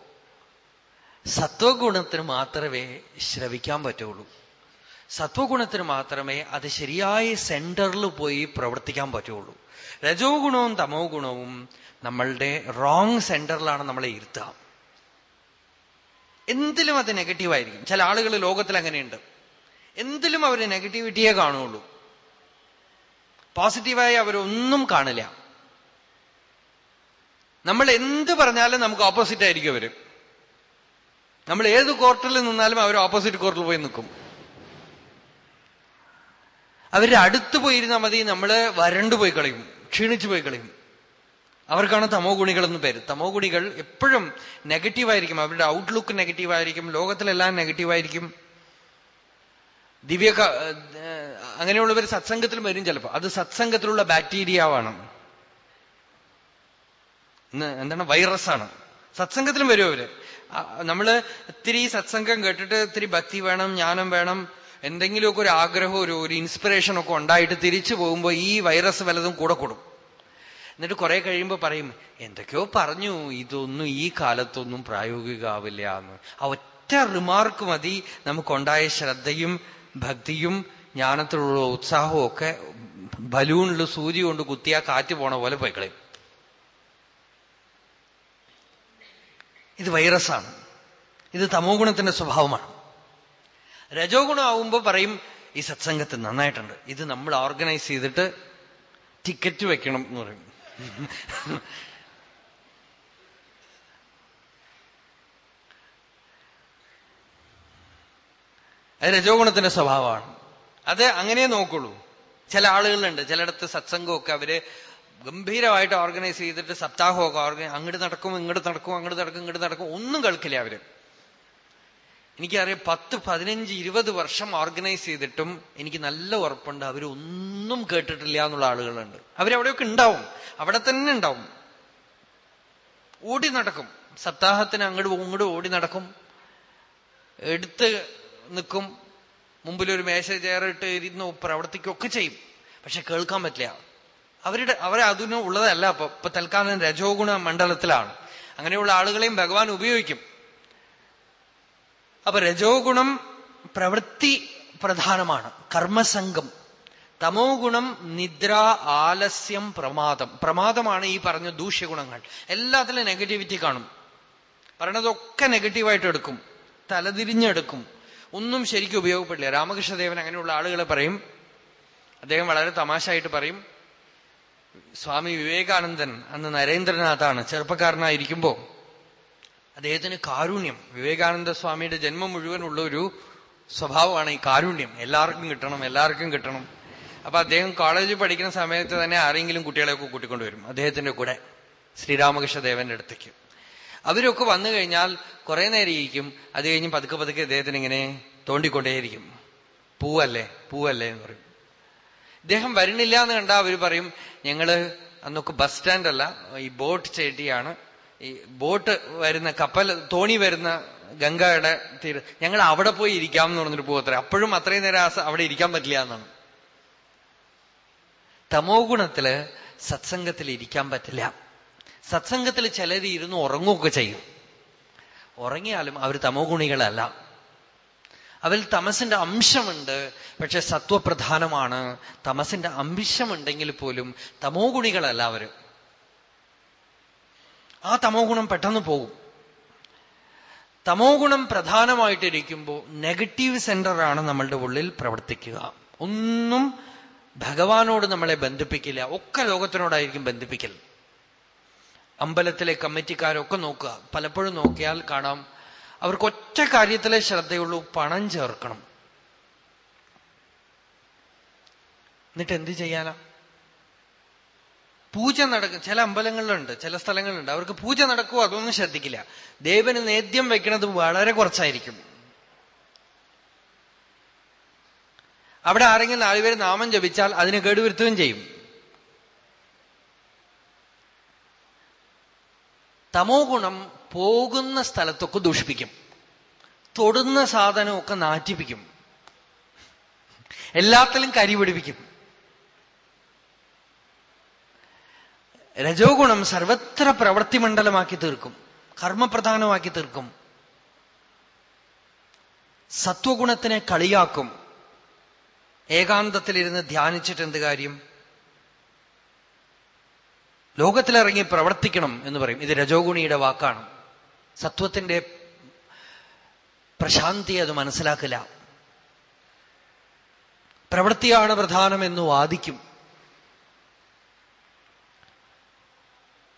സത്വഗുണത്തിന് മാത്രമേ ശ്രവിക്കാൻ പറ്റുള്ളൂ. സത്വഗുണത്തിന് മാത്രമേ അത് ശരിയായ സെന്ററിൽ പോയി പ്രവർത്തിക്കാൻ പറ്റുള്ളൂ. രജോ ഗുണവും തമോ ഗുണവും നമ്മളുടെ റോങ് സെന്ററിലാണ് നമ്മളെ ഇരുത്തുക. എന്തിലും അത് നെഗറ്റീവായിരിക്കും ചില ആളുകൾ ലോകത്തിൽ അങ്ങനെയുണ്ട്. എന്തിലും അവർ നെഗറ്റിവിറ്റിയെ കാണുള്ളൂ. പോസിറ്റീവായി അവരൊന്നും കാണില്ല. നമ്മൾ എന്ത് പറഞ്ഞാലും നമുക്ക് ഓപ്പോസിറ്റ് ആയിരിക്കും അവർ. നമ്മൾ ഏത് കോർട്ടിൽ നിന്നാലും അവർ ഓപ്പോസിറ്റ് കോർട്ടിൽ പോയി നിൽക്കും. അവരുടെ അടുത്ത് പോയിരുന്നാൽ മതി നമ്മൾ വരണ്ടു പോയി കളയും ക്ഷീണിച്ചു പോയി കളയും. അവർക്കാണ് തമോ ഗുണികൾ എന്ന് പേര്. തമോ ഗുണികൾ എപ്പോഴും നെഗറ്റീവായിരിക്കും അവരുടെ ഔട്ട്ലുക്ക് നെഗറ്റീവായിരിക്കും ലോകത്തിലെല്ലാം നെഗറ്റീവായിരിക്കും ദിവ്യ അങ്ങനെയുള്ളവർ സത്സംഗത്തിൽ വരും ചിലപ്പോൾ അത് സത്സംഗത്തിലുള്ള ബാക്ടീരിയാവാണ് എന്താണ് വൈറസാണ്. സത്സംഗത്തിലും വരും അവർ. നമ്മൾ ഇത്തിരി സത്സംഗം കേട്ടിട്ട് ഇത്തിരി ഭക്തി വേണം ജ്ഞാനം വേണം എന്തെങ്കിലുമൊക്കെ ഒരു ആഗ്രഹം ഒരു ഒരു ഇൻസ്പിറേഷൻ ഒക്കെ ഉണ്ടായിട്ട് തിരിച്ചു പോകുമ്പോൾ ഈ വൈറസ് വലതും കൂടെ കൊടുക്കും എന്നിട്ട് കുറെ കഴിയുമ്പോൾ പറയും എന്തൊക്കെയോ പറഞ്ഞു ഇതൊന്നും ഈ കാലത്തൊന്നും പ്രായോഗികാവില്ല എന്ന് ആ ഒറ്റ റിമാർക്ക് മതി നമുക്കുണ്ടായ ശ്രദ്ധയും ഭക്തിയും ജ്ഞാനത്തിലുള്ള ഉത്സാഹവും ഒക്കെ ബലൂണിൽ സൂചി കൊണ്ട് കുത്തിയാ കാറ്റ് പോണ പോലെ പോയി ഇത് വൈറസാണ്. ഇത് തമോ ഗുണത്തിന്റെ സ്വഭാവമാണ്. രജോ ഗുണമാവുമ്പോ പറയും ഈ സത്സംഗത്ത് നന്നായിട്ടുണ്ട്. ഇത് നമ്മൾ ഓർഗനൈസ് ചെയ്തിട്ട് ടിക്കറ്റ് വെക്കണം എന്ന് പറയും. അത് രജോ ഗുണത്തിന്റെ സ്വഭാവമാണ്. അത് അങ്ങനെ നോക്കുള്ളൂ. ചില ആളുകളുണ്ട് ചിലയിടത്ത് സത്സംഗമൊക്കെ അവർ ഗംഭീരമായിട്ട് ഓർഗനൈസ് ചെയ്തിട്ട് സപ്താഹമൊക്കെ ഓർഗനൈസ് അങ്ങോട്ട് നടക്കും ഇങ്ങോട്ട് നടക്കും അങ്ങോട്ട് നടക്കും ഇങ്ങോട്ട് നടക്കും. ഒന്നും കേൾക്കില്ല അവർ. എനിക്കറിയാം പത്ത് പതിനഞ്ച് ഇരുപത് വർഷം ഓർഗനൈസ് ചെയ്തിട്ടും എനിക്ക് നല്ല ഉറപ്പുണ്ട്. അവരൊന്നും കേട്ടിട്ടില്ല എന്നുള്ള ആളുകളുണ്ട്. അവരവിടെയൊക്കെ ഉണ്ടാവും. അവിടെ തന്നെ ഉണ്ടാവും. ഓടി നടക്കും. സപ്താഹത്തിന് അങ്ങോട്ട് ഇങ്ങോട്ട് ഓടി നടക്കും. എടുത്ത് നിൽക്കും. മുമ്പിലൊരു മേശ ചേറിട്ട് ഇരുന്ന് പ്രവർത്തിക്കുകയൊക്കെ ചെയ്യും. പക്ഷെ കേൾക്കാൻ പറ്റില്ല. അവരുടെ അവരെ അതിന് ഉള്ളതല്ല. അപ്പൊ ഇപ്പൊ തൽക്കാലം രജോ ഗുണ മണ്ഡലത്തിലാണ്. അങ്ങനെയുള്ള ആളുകളെയും ഭഗവാൻ ഉപയോഗിക്കും. അപ്പൊ രജോ ഗുണം പ്രവൃത്തി പ്രധാനമാണ്. കർമ്മസംഘം. തമോ ഗുണം നിദ്ര ആലസ്യം പ്രമാദം. പ്രമാദമാണ് ഈ പറഞ്ഞ ദൂഷ്യഗുണങ്ങൾ. എല്ലാത്തിലും നെഗറ്റിവിറ്റി കാണും. പറയണതൊക്കെ നെഗറ്റീവായിട്ട് എടുക്കും. തലതിരിഞ്ഞെടുക്കും. ഒന്നും ശരിക്കും ഉപയോഗപ്പെടില്ല. രാമകൃഷ്ണദേവൻ അങ്ങനെയുള്ള ആളുകളെ പറയും. അദ്ദേഹം വളരെ തമാശയായിട്ട് പറയും. സ്വാമി വിവേകാനന്ദൻ അന്ന് നരേന്ദ്രനാഥാണ് ചെറുപ്പക്കാരനായിരിക്കുമ്പോ. അദ്ദേഹത്തിന് കാരുണ്യം. വിവേകാനന്ദ സ്വാമിയുടെ ജന്മം മുഴുവനുള്ള ഒരു സ്വഭാവമാണ് ഈ കാരുണ്യം. എല്ലാവർക്കും കിട്ടണം എല്ലാവർക്കും കിട്ടണം. അപ്പൊ അദ്ദേഹം കോളേജിൽ പഠിക്കുന്ന സമയത്ത് തന്നെ ആരെങ്കിലും കുട്ടികളെയൊക്കെ കൂട്ടിക്കൊണ്ടുവരും അദ്ദേഹത്തിന്റെ കൂടെ ശ്രീരാമകൃഷ്ണദേവന്റെ അടുത്തേക്ക്. അവരൊക്കെ വന്നു കഴിഞ്ഞാൽ കുറെ നേരം ഇരിക്കും അത് കഴിഞ്ഞ് പതുക്കെ പതുക്കെ അദ്ദേഹത്തിന് ഇങ്ങനെ തോണ്ടിക്കൊണ്ടേയിരിക്കും. പൂവല്ലേ? പൂവല്ലേ എന്ന് പറയും. ഇദ്ദേഹം വരുന്നില്ല എന്ന് കണ്ടാൽ അവർ പറയും ഞങ്ങൾ അന്നൊക്കെ ബസ് സ്റ്റാൻഡ് അല്ല ഈ ബോട്ട് ചേട്ടിയാണ്. ഈ ബോട്ട് വരുന്ന കപ്പൽ തോണി വരുന്ന ഗംഗയുടെ തീര. ഞങ്ങൾ അവിടെ പോയി ഇരിക്കാം എന്ന് പറഞ്ഞിട്ട് പോകത്ര. അപ്പോഴും അത്രയും നേരം അവിടെ ഇരിക്കാൻ പറ്റില്ല എന്നാണ്. തമോ ഗുണത്തിൽ സത്സംഗത്തിൽ ഇരിക്കാൻ പറ്റില്ല. സത്സംഗത്തിൽ ചിലർ ഇരുന്ന് ഉറങ്ങുകയൊക്കെ ചെയ്യും. ഉറങ്ങിയാലും അവർ തമോ ഗുണികളല്ല. അവൽ തമസിന്റെ അംശമുണ്ട്. പക്ഷെ സത്വപ്രധാനമാണ്. തമസിന്റെ അംശമുണ്ടെങ്കിൽ പോലും തമോ ഗുണികളല്ല അവർ ആ തമോ ഗുണം പെട്ടെന്ന് പോകും. തമോ ഗുണം പ്രധാനമായിട്ടിരിക്കുമ്പോൾ നെഗറ്റീവ് സെന്ററാണ് നമ്മളുടെ ഉള്ളിൽ പ്രവർത്തിക്കുക. ഒന്നും ഭഗവാനോട് നമ്മളെ ബന്ധിപ്പിക്കില്ല. ഒക്കെ ലോകത്തിനോടായിരിക്കും ബന്ധിപ്പിക്കൽ. അമ്പലത്തിലെ കമ്മിറ്റിക്കാരൊക്കെ നോക്കുക. പലപ്പോഴും നോക്കിയാൽ കാണാം അവർക്ക് ഒറ്റ കാര്യത്തിലെ ശ്രദ്ധയുള്ളൂ പണം ചേർക്കണം. എന്നിട്ട് എന്ത് ചെയ്യാനാ? പൂജ നടക്കും ചില അമ്പലങ്ങളിലുണ്ട് ചില സ്ഥലങ്ങളിലുണ്ട്. അവർക്ക് പൂജ നടക്കുമോ അതൊന്നും ശ്രദ്ധിക്കില്ല. ദേവന് നേദ്യം വെക്കുന്നത് വളരെ കുറച്ചായിരിക്കും. അവിടെ ആരെങ്കിലും നാലുപേര് നാമം ജപിച്ചാൽ അതിന് കേടുവരുത്തുകയും ചെയ്യും. തമോ ഗുണം പോകുന്ന സ്ഥലത്തൊക്കെ ദൂഷിപ്പിക്കും. തൊടുന്ന സാധനമൊക്കെ നാറ്റിപ്പിക്കും. എല്ലാത്തിലും കരി പിടിപ്പിക്കും. രജോ ഗുണം സർവത്ര പ്രവൃത്തി മണ്ഡലമാക്കി തീർക്കും. കർമ്മപ്രധാനമാക്കി തീർക്കും. സത്വഗുണത്തിനെ കളിയാക്കും. ഏകാന്തത്തിലിരുന്ന് ധ്യാനിച്ചിട്ട് എന്ത് കാര്യം? ലോകത്തിലിറങ്ങി പ്രവർത്തിക്കണം എന്ന് പറയും. ഇത് രജോഗുണിയുടെ വാക്കാണ്. സത്വത്തിന്റെ പ്രശാന്തി അത് മനസ്സിലാക്കില്ല. പ്രവൃത്തിയാണ് പ്രധാനമെന്ന് വാദിക്കും.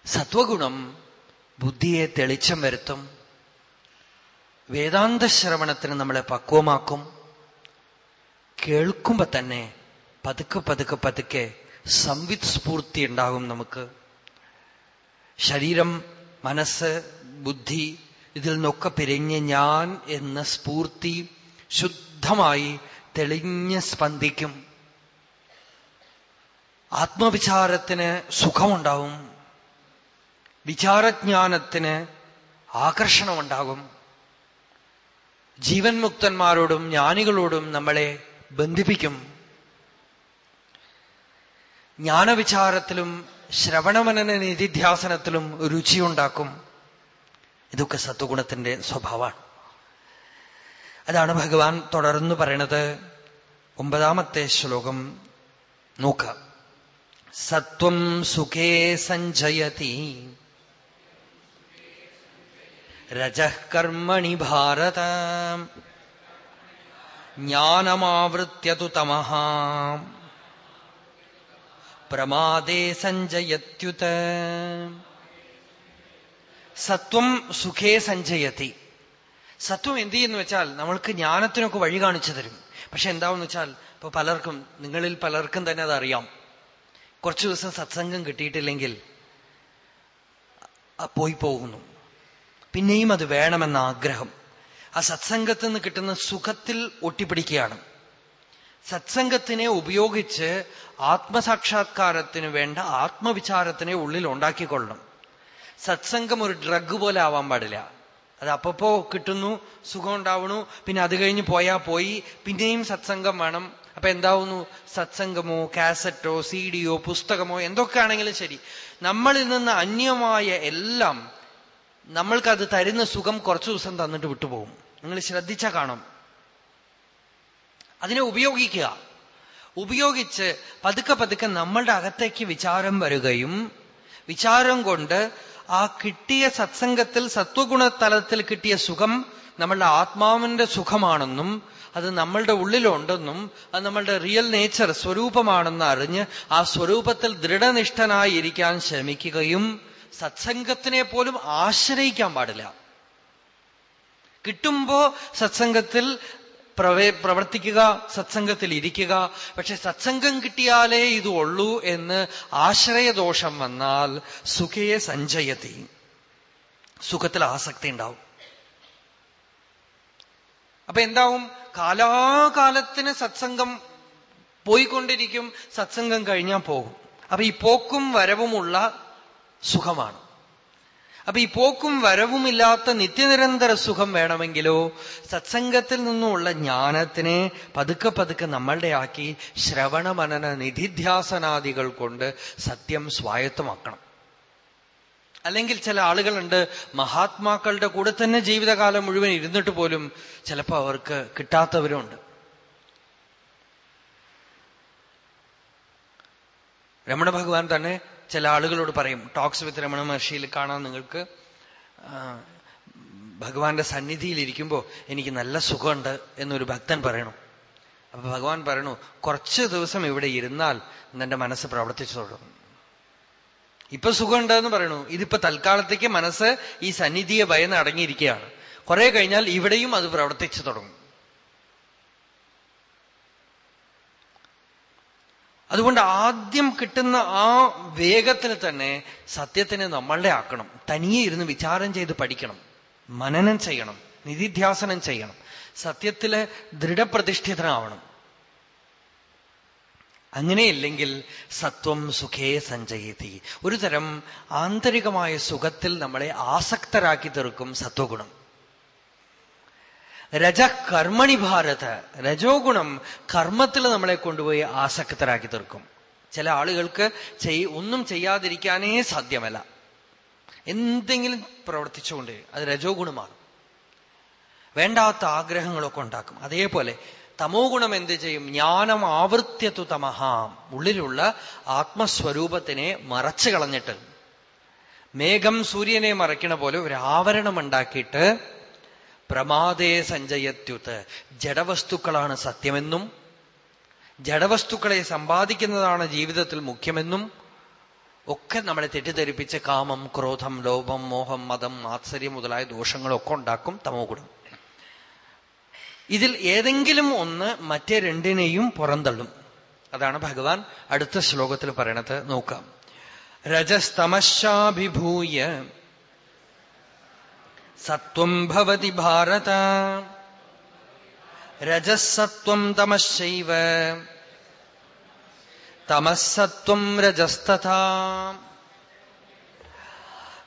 സത്വഗുണം ബുദ്ധിയെ തെളിച്ചം വരുത്തും. വേദാന്ത ശ്രവണത്തിന് നമ്മളെ പക്വമാക്കും. കേൾക്കുമ്പോ തന്നെ പതുക്കെ പതുക്കെ പതുക്കെ സംവിത് സ്ഫൂർത്തി ഉണ്ടാകും നമുക്ക്. ശരീരം മനസ്സ് ബുദ്ധി ഇതിൽ നിന്നൊക്കെ പിരിഞ്ഞ് ഞാൻ എന്ന സ്ഫൂർത്തി ശുദ്ധമായി തെളിഞ്ഞ് സ്പന്ദിക്കും. ആത്മവിചാരത്തിന് സുഖമുണ്ടാവും. വിചാരജ്ഞാനത്തിന് ആകർഷണമുണ്ടാകും. ജീവൻ മുക്തന്മാരോടും ജ്ഞാനികളോടും നമ്മളെ ബന്ധിപ്പിക്കും. ജ്ഞാനവിചാരത്തിലും ശ്രവണമനന നിധിധ്യാസനത്തിലും രുചിയുണ്ടാക്കും. ഇതൊക്കെ സത്വഗുണത്തിന്റെ സ്വഭാവമാണ്. അതാണ് ഭഗവാൻ തുടർന്ന് പറയണത് ഒമ്പതാമത്തെ ശ്ലോകം നോക്ക സത്വം സുഖേ സഞ്ജയതി. രജഃ കർമ്മണി ഭാരത. ജ്ഞാനമാവൃത്യതു തമ പ്രമാദേ സഞ്ജയത്യുത. സത്വം സുഖേ സഞ്ചയത്തി സത്വം എന്ത് ചെയ്യുന്നു വെച്ചാൽ നമ്മൾക്ക് ജ്ഞാനത്തിനൊക്കെ വഴി കാണിച്ചു തരും. പക്ഷെ എന്താവെന്ന് വെച്ചാൽ ഇപ്പൊ പലർക്കും നിങ്ങളിൽ പലർക്കും തന്നെ അതറിയാം. കുറച്ചു ദിവസം സത്സംഗം കിട്ടിയിട്ടില്ലെങ്കിൽ പോയി പോകുന്നു. പിന്നെയും അത് വേണമെന്ന ആഗ്രഹം. ആ സത്സംഗത്തിൽ നിന്ന് കിട്ടുന്ന സുഖത്തിൽ ഒട്ടിപ്പിടിക്കുകയാണ്. സത്സംഗത്തിനെ ഉപയോഗിച്ച് ആത്മസാക്ഷാത്കാരത്തിന് വേണ്ട ആത്മവിചാരത്തിനെ ഉള്ളിൽ ഉണ്ടാക്കിക്കൊള്ളണം. സത്സംഗം ഒരു ഡ്രഗ് പോലെ ആവാൻ പാടില്ല. അത് അപ്പപ്പോ കിട്ടുന്നു സുഖം ഉണ്ടാവണു പിന്നെ അത് കഴിഞ്ഞ് പോയാ പോയി പിന്നെയും സത്സംഗം വേണം. അപ്പൊ എന്താവുന്നു? സത്സംഗമോ കാസറ്റോ സി ഡിയോ പുസ്തകമോ എന്തൊക്കെ ആണെങ്കിലും ശരി. നമ്മളിൽ നിന്ന് അന്യമായ എല്ലാം നമ്മൾക്കത് തരുന്ന സുഖം കുറച്ചു ദിവസം തന്നിട്ട് വിട്ടുപോകും. നിങ്ങൾ ശ്രദ്ധിച്ച കാണും. അതിനെ ഉപയോഗിക്കുക. ഉപയോഗിച്ച് പതുക്കെ പതുക്കെ നമ്മളുടെ അകത്തേക്ക് വിചാരം വരികയും വിചാരം കൊണ്ട് ആ കിട്ടിയ സത്സംഗത്തിൽ സത്വഗുണതലത്തിൽ കിട്ടിയ സുഖം നമ്മളുടെ ആത്മാവിന്റെ സുഖമാണെന്നും അത് നമ്മളുടെ ഉള്ളിലുണ്ടെന്നും അത് നമ്മളുടെ റിയൽ നേച്ചർ സ്വരൂപമാണെന്ന് അറിഞ്ഞ് ആ സ്വരൂപത്തിൽ ദൃഢനിഷ്ഠനായി ഇരിക്കാൻ ശ്രമിക്കുകയും സത്സംഗത്തിനെ പോലും ആശ്രയിക്കാൻ പാടില്ല. കിട്ടുമ്പോ സത്സംഗത്തിൽ പ്രവേ പ്രവർത്തിക്കുക സത്സംഗത്തിൽ ഇരിക്കുക. പക്ഷെ സത്സംഗം കിട്ടിയാലേ ഇത് ഉള്ളൂ എന്ന് ആശ്രയദോഷം വന്നാൽ സുഖയെ സഞ്ചയത്തി. സുഖത്തിൽ ആസക്തി ഉണ്ടാവും. അപ്പൊ എന്താവും? കാലാകാലത്തിന് സത്സംഗം പോയിക്കൊണ്ടിരിക്കും സത്സംഗം കഴിഞ്ഞാൽ പോകും. അപ്പൊ ഈ പോക്കും വരവുമുള്ള സുഖമാണ്. അപ്പൊ ഈ പോക്കും വരവുമില്ലാത്ത നിത്യനിരന്തര സുഖം വേണമെങ്കിലോ സത്സംഗത്തിൽ നിന്നുമുള്ള ജ്ഞാനത്തിനെ പതുക്കെ പതുക്കെ നമ്മളുടെ ആക്കി ശ്രവണമനന നിധിധ്യാസനാദികൾ കൊണ്ട് സത്യം സ്വായത്തമാക്കണം. അല്ലെങ്കിൽ ചില ആളുകളുണ്ട് മഹാത്മാക്കളുടെ കൂടെ തന്നെ ജീവിതകാലം മുഴുവൻ ഇരുന്നിട്ട് പോലും ചിലപ്പോൾ അവർക്ക് കിട്ടാത്തവരുണ്ട് രമണ ഭഗവാൻ തന്നെ ചില ആളുകളോട് പറയും ടോക്സ് വിത്ത് രമണ മഹർഷിയിൽ കാണാൻ നിങ്ങൾക്ക്. ഭഗവാന്റെ സന്നിധിയിൽ ഇരിക്കുമ്പോൾ എനിക്ക് നല്ല സുഖമുണ്ട് എന്നൊരു ഭക്തൻ പറയണു. അപ്പൊ ഭഗവാൻ പറയണു കുറച്ച് ദിവസം ഇവിടെ ഇരുന്നാൽ നിന്റെ മനസ്സ് പ്രവർത്തിച്ചു തുടങ്ങും. ഇപ്പൊ സുഖമുണ്ട് എന്ന് പറയണു. ഇതിപ്പോ തൽക്കാലത്തേക്ക് മനസ്സ് ഈ സന്നിധിയെ ഭയന്ന് അടങ്ങിയിരിക്കുകയാണ്. കുറെ കഴിഞ്ഞാൽ ഇവിടെയും അത് പ്രവർത്തിച്ചു തുടങ്ങും. അതുകൊണ്ട് ആദ്യം കിട്ടുന്ന ആ വേഗത്തിൽ തന്നെ സത്യത്തിനെ നമ്മളുടെ ആക്കണം. തനിയെ ഇരുന്ന് വിചാരം ചെയ്ത് പഠിക്കണം. മനനം ചെയ്യണം. നിധിധ്യാസനം ചെയ്യണം. സത്യത്തിൽ ദൃഢപ്രതിഷ്ഠിതനാവണം. അങ്ങനെയില്ലെങ്കിൽ സത്വം സുഖേ സഞ്ചയതി ഒരു തരം ആന്തരികമായ സുഖത്തിൽ നമ്മളെ ആസക്തരാക്കി തീർക്കും സത്വഗുണം. രജ കർമ്മണി ഭാരത. രജോ ഗുണം. കർമ്മത്തിൽ നമ്മളെ കൊണ്ടുപോയി ആസക്തരാക്കി തീർക്കും. ചില ആളുകൾക്ക് ചെയ് ഒന്നും ചെയ്യാതിരിക്കാനേ സാധ്യമല്ല. എന്തെങ്കിലും പ്രവർത്തിച്ചുകൊണ്ട് അത് രജോ ഗുണമാണ്. വേണ്ടാത്ത ആഗ്രഹങ്ങളൊക്കെ ഉണ്ടാക്കും. അതേപോലെ തമോ ഗുണം എന്ത് ചെയ്യും? ജ്ഞാനം ആവൃത്യത്തു തമഹ. ഉള്ളിലുള്ള ആത്മസ്വരൂപത്തിനെ മറച്ചു കളഞ്ഞിട്ട് മേഘം സൂര്യനെ മറയ്ക്കണ പോലെ ഒരു ആവരണം ഉണ്ടാക്കിയിട്ട് പ്രമാദേ സഞ്ചയത്യുത്ത് ജഡവസ്തുക്കളാണ് സത്യമെന്നും ജഡവസ്തുക്കളെ സമ്പാദിക്കുന്നതാണ് ജീവിതത്തിൽ മുഖ്യമെന്നും ഒക്കെ നമ്മളെ തെറ്റിദ്ധരിപ്പിച്ച് കാമം ക്രോധം ലോഭം മോഹം മതം മാത്സര്യം മുതലായ ദോഷങ്ങളൊക്കെ ഉണ്ടാക്കും തമോ ഗുണം ഇതിൽ ഏതെങ്കിലും ഒന്ന് മറ്റേ രണ്ടിനെയും പുറന്തള്ളും. അതാണ് ഭഗവാൻ അടുത്ത ശ്ലോകത്തിൽ പറയണത്. നോക്കാം. രജസ്തമശാഭിഭൂയ സത്വം ഭവതി ഭാരത. രജസത്വം തമശൈവ തമസത്വം രജസ്തഥാ.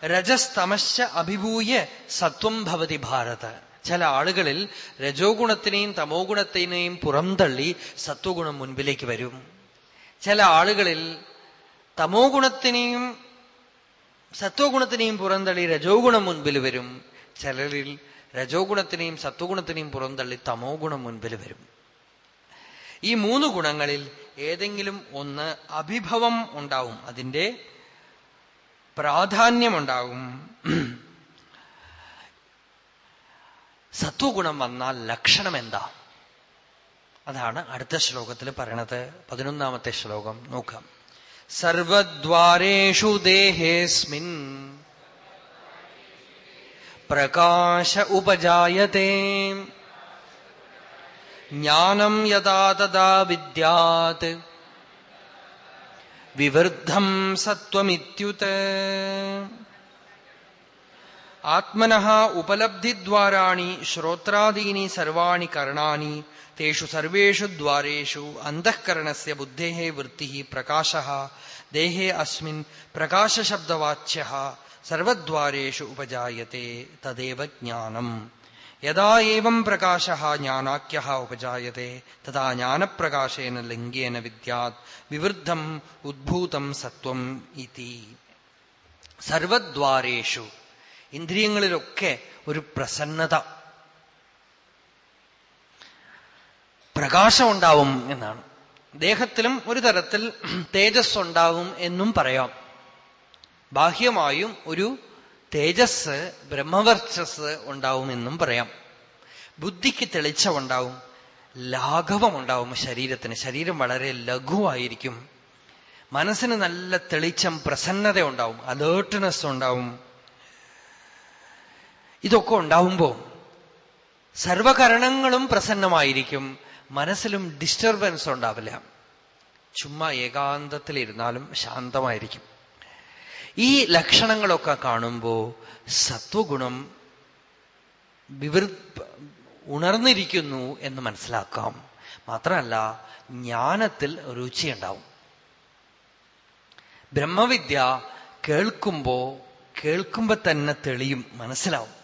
രജസ്തമശ അഭിഭൂയ സത്വം ഭവതി ഭാരത. ചില ആളുകളിൽ രജോ ഗുണത്തിനെയും തമോ ഗുണത്തിനെയും പുറംതള്ളി സത്വഗുണം മുൻപിലേക്ക് വരും. ചില ആളുകളിൽ തമോ ഗുണത്തിനെയും സത്വഗുണത്തിനെയും പുറന്തള്ളി രജോ ഗുണം മുൻപിൽ വരും. ചിലരിൽ രജോ ഗുണത്തിനെയും സത്വഗുണത്തിനെയും പുറന്തള്ളി തമോ ഗുണം മുൻപിൽ വരും. ഈ മൂന്ന് ഗുണങ്ങളിൽ ഏതെങ്കിലും ഒന്ന് അഭിഭവം ഉണ്ടാവും അതിന്റെ പ്രാധാന്യമുണ്ടാവും സത്വഗുണം വന്നാൽ ലക്ഷണം എന്താ? അതാണ് അടുത്ത ശ്ലോകത്തിൽ പറയണത് പതിനൊന്നാമത്തെ ശ്ലോകം. നോക്കാം. സർവദ്വാരേഷു ദേഹേസ്മിൻ പ്രകാശ ഉപജായത്തെ ജ്ഞാനം യഥാ തഥാ വിദ്യാത് വിവൃദ്ധം സത്വമിത്യുത് ആത്മന ഉപലബ്ധിദ്വാരാണി ശ്രോത്രാദീനി സർവാണി കർണാനി തേഷു സർവേഷു ദ്വാരേഷു അന്തഃകരണസ്യ ബുദ്ധേः വൃത്തിः പ്രകാശः ദേഹേ അസ്മിൻ പ്രകാശശബ്ദവാച്യः സർവദ്വാരേഷു ഉപജായത്തെ തദേവ ജ്ഞാനം. യഥാ ഏവം പ്രകാശ ജ്ഞാനാഖ്യ ഉപജായത്തെ തഥാ ജ്ഞാനപ്രകാശേന ലിംഗേന വിദ്യാത് വിവൃദ്ധം ഉദ്ഭൂതം സത്വം ഇതി. സർവദ്വാരേഷു ഇന്ദ്രിയങ്ങളിലൊക്കെ ഒരു പ്രസന്നത. പ്രകാശം ഉണ്ടാവും എന്നാണ്. ദേഹത്തിലും ഒരു തരത്തിൽ തേജസ് ഉണ്ടാവും എന്നും പറയാം. ബാഹ്യമായും ഒരു തേജസ് ബ്രഹ്മവർച്ചസ് ഉണ്ടാവുമെന്നും പറയാം. ബുദ്ധിക്ക് തെളിച്ചമുണ്ടാവും ലാഘവമുണ്ടാവും ശരീരത്തിന്. ശരീരം വളരെ ലഘുവായിരിക്കും. മനസ്സിന് നല്ല തെളിച്ചം പ്രസന്നത ഉണ്ടാവും അലേർട്ട്നെസ് ഉണ്ടാവും. ഇതൊക്കെ ഉണ്ടാവുമ്പോ സർവകരണങ്ങളും പ്രസന്നമായിരിക്കും. മനസ്സിലും ഡിസ്റ്റർബൻസ് ഉണ്ടാവില്ല. ചുമ്മാ ഏകാന്തത്തിലിരുന്നാലും ശാന്തമായിരിക്കും. ഈ ലക്ഷണങ്ങളൊക്കെ കാണുമ്പോൾ സത്വഗുണം വിവൃ ഉണർന്നിരിക്കുന്നു എന്ന് മനസ്സിലാക്കാം. മാത്രമല്ല ജ്ഞാനത്തിൽ രുചിയുണ്ടാവും. ബ്രഹ്മവിദ്യ കേൾക്കുമ്പോ കേൾക്കുമ്പോ തന്നെ തെളിയും മനസ്സിലാവും.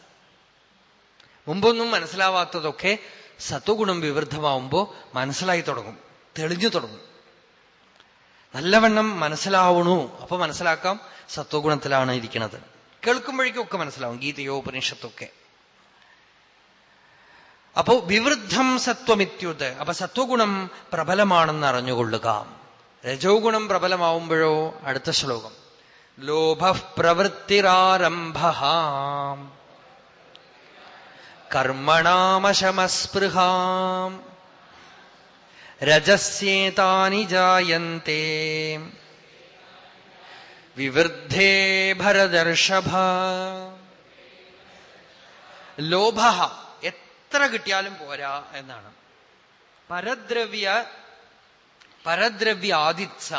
മുമ്പൊന്നും മനസ്സിലാവാത്തതൊക്കെ സത്വഗുണം വിവൃദ്ധമാവുമ്പോ മനസ്സിലായി തുടങ്ങും തെളിഞ്ഞു തുടങ്ങും. നല്ലവണ്ണം മനസ്സിലാവണു. അപ്പൊ മനസ്സിലാക്കാം സത്വഗുണത്തിലാണ് ഇരിക്കുന്നത് കേൾക്കുമ്പോഴേക്കും ഒക്കെ മനസ്സിലാവും ഗീതയോ ഉപനിഷത്തൊക്കെ. അപ്പോ വിവൃദ്ധം സത്വമിത്യുത്. അപ്പൊ സത്വഗുണം പ്രബലമാണെന്ന് അറിഞ്ഞുകൊള്ളുക രജോ ഗുണം പ്രബലമാവുമ്പോഴോ അടുത്ത ശ്ലോകം. ലോഭ പ്രവൃത്തിരാരംഭ കർമ്മണാമശമസ്പൃഹാം. രജസ്യേതാനി ജായന്തേ. വിവൃദ്ധേ ഭരദർഷഭ ലോഭ എത്ര കിട്ടിയാലും പോരാ എന്നാണ്. പരദ്രവ്യ പരദ്രവ്യ ആദിത്സ.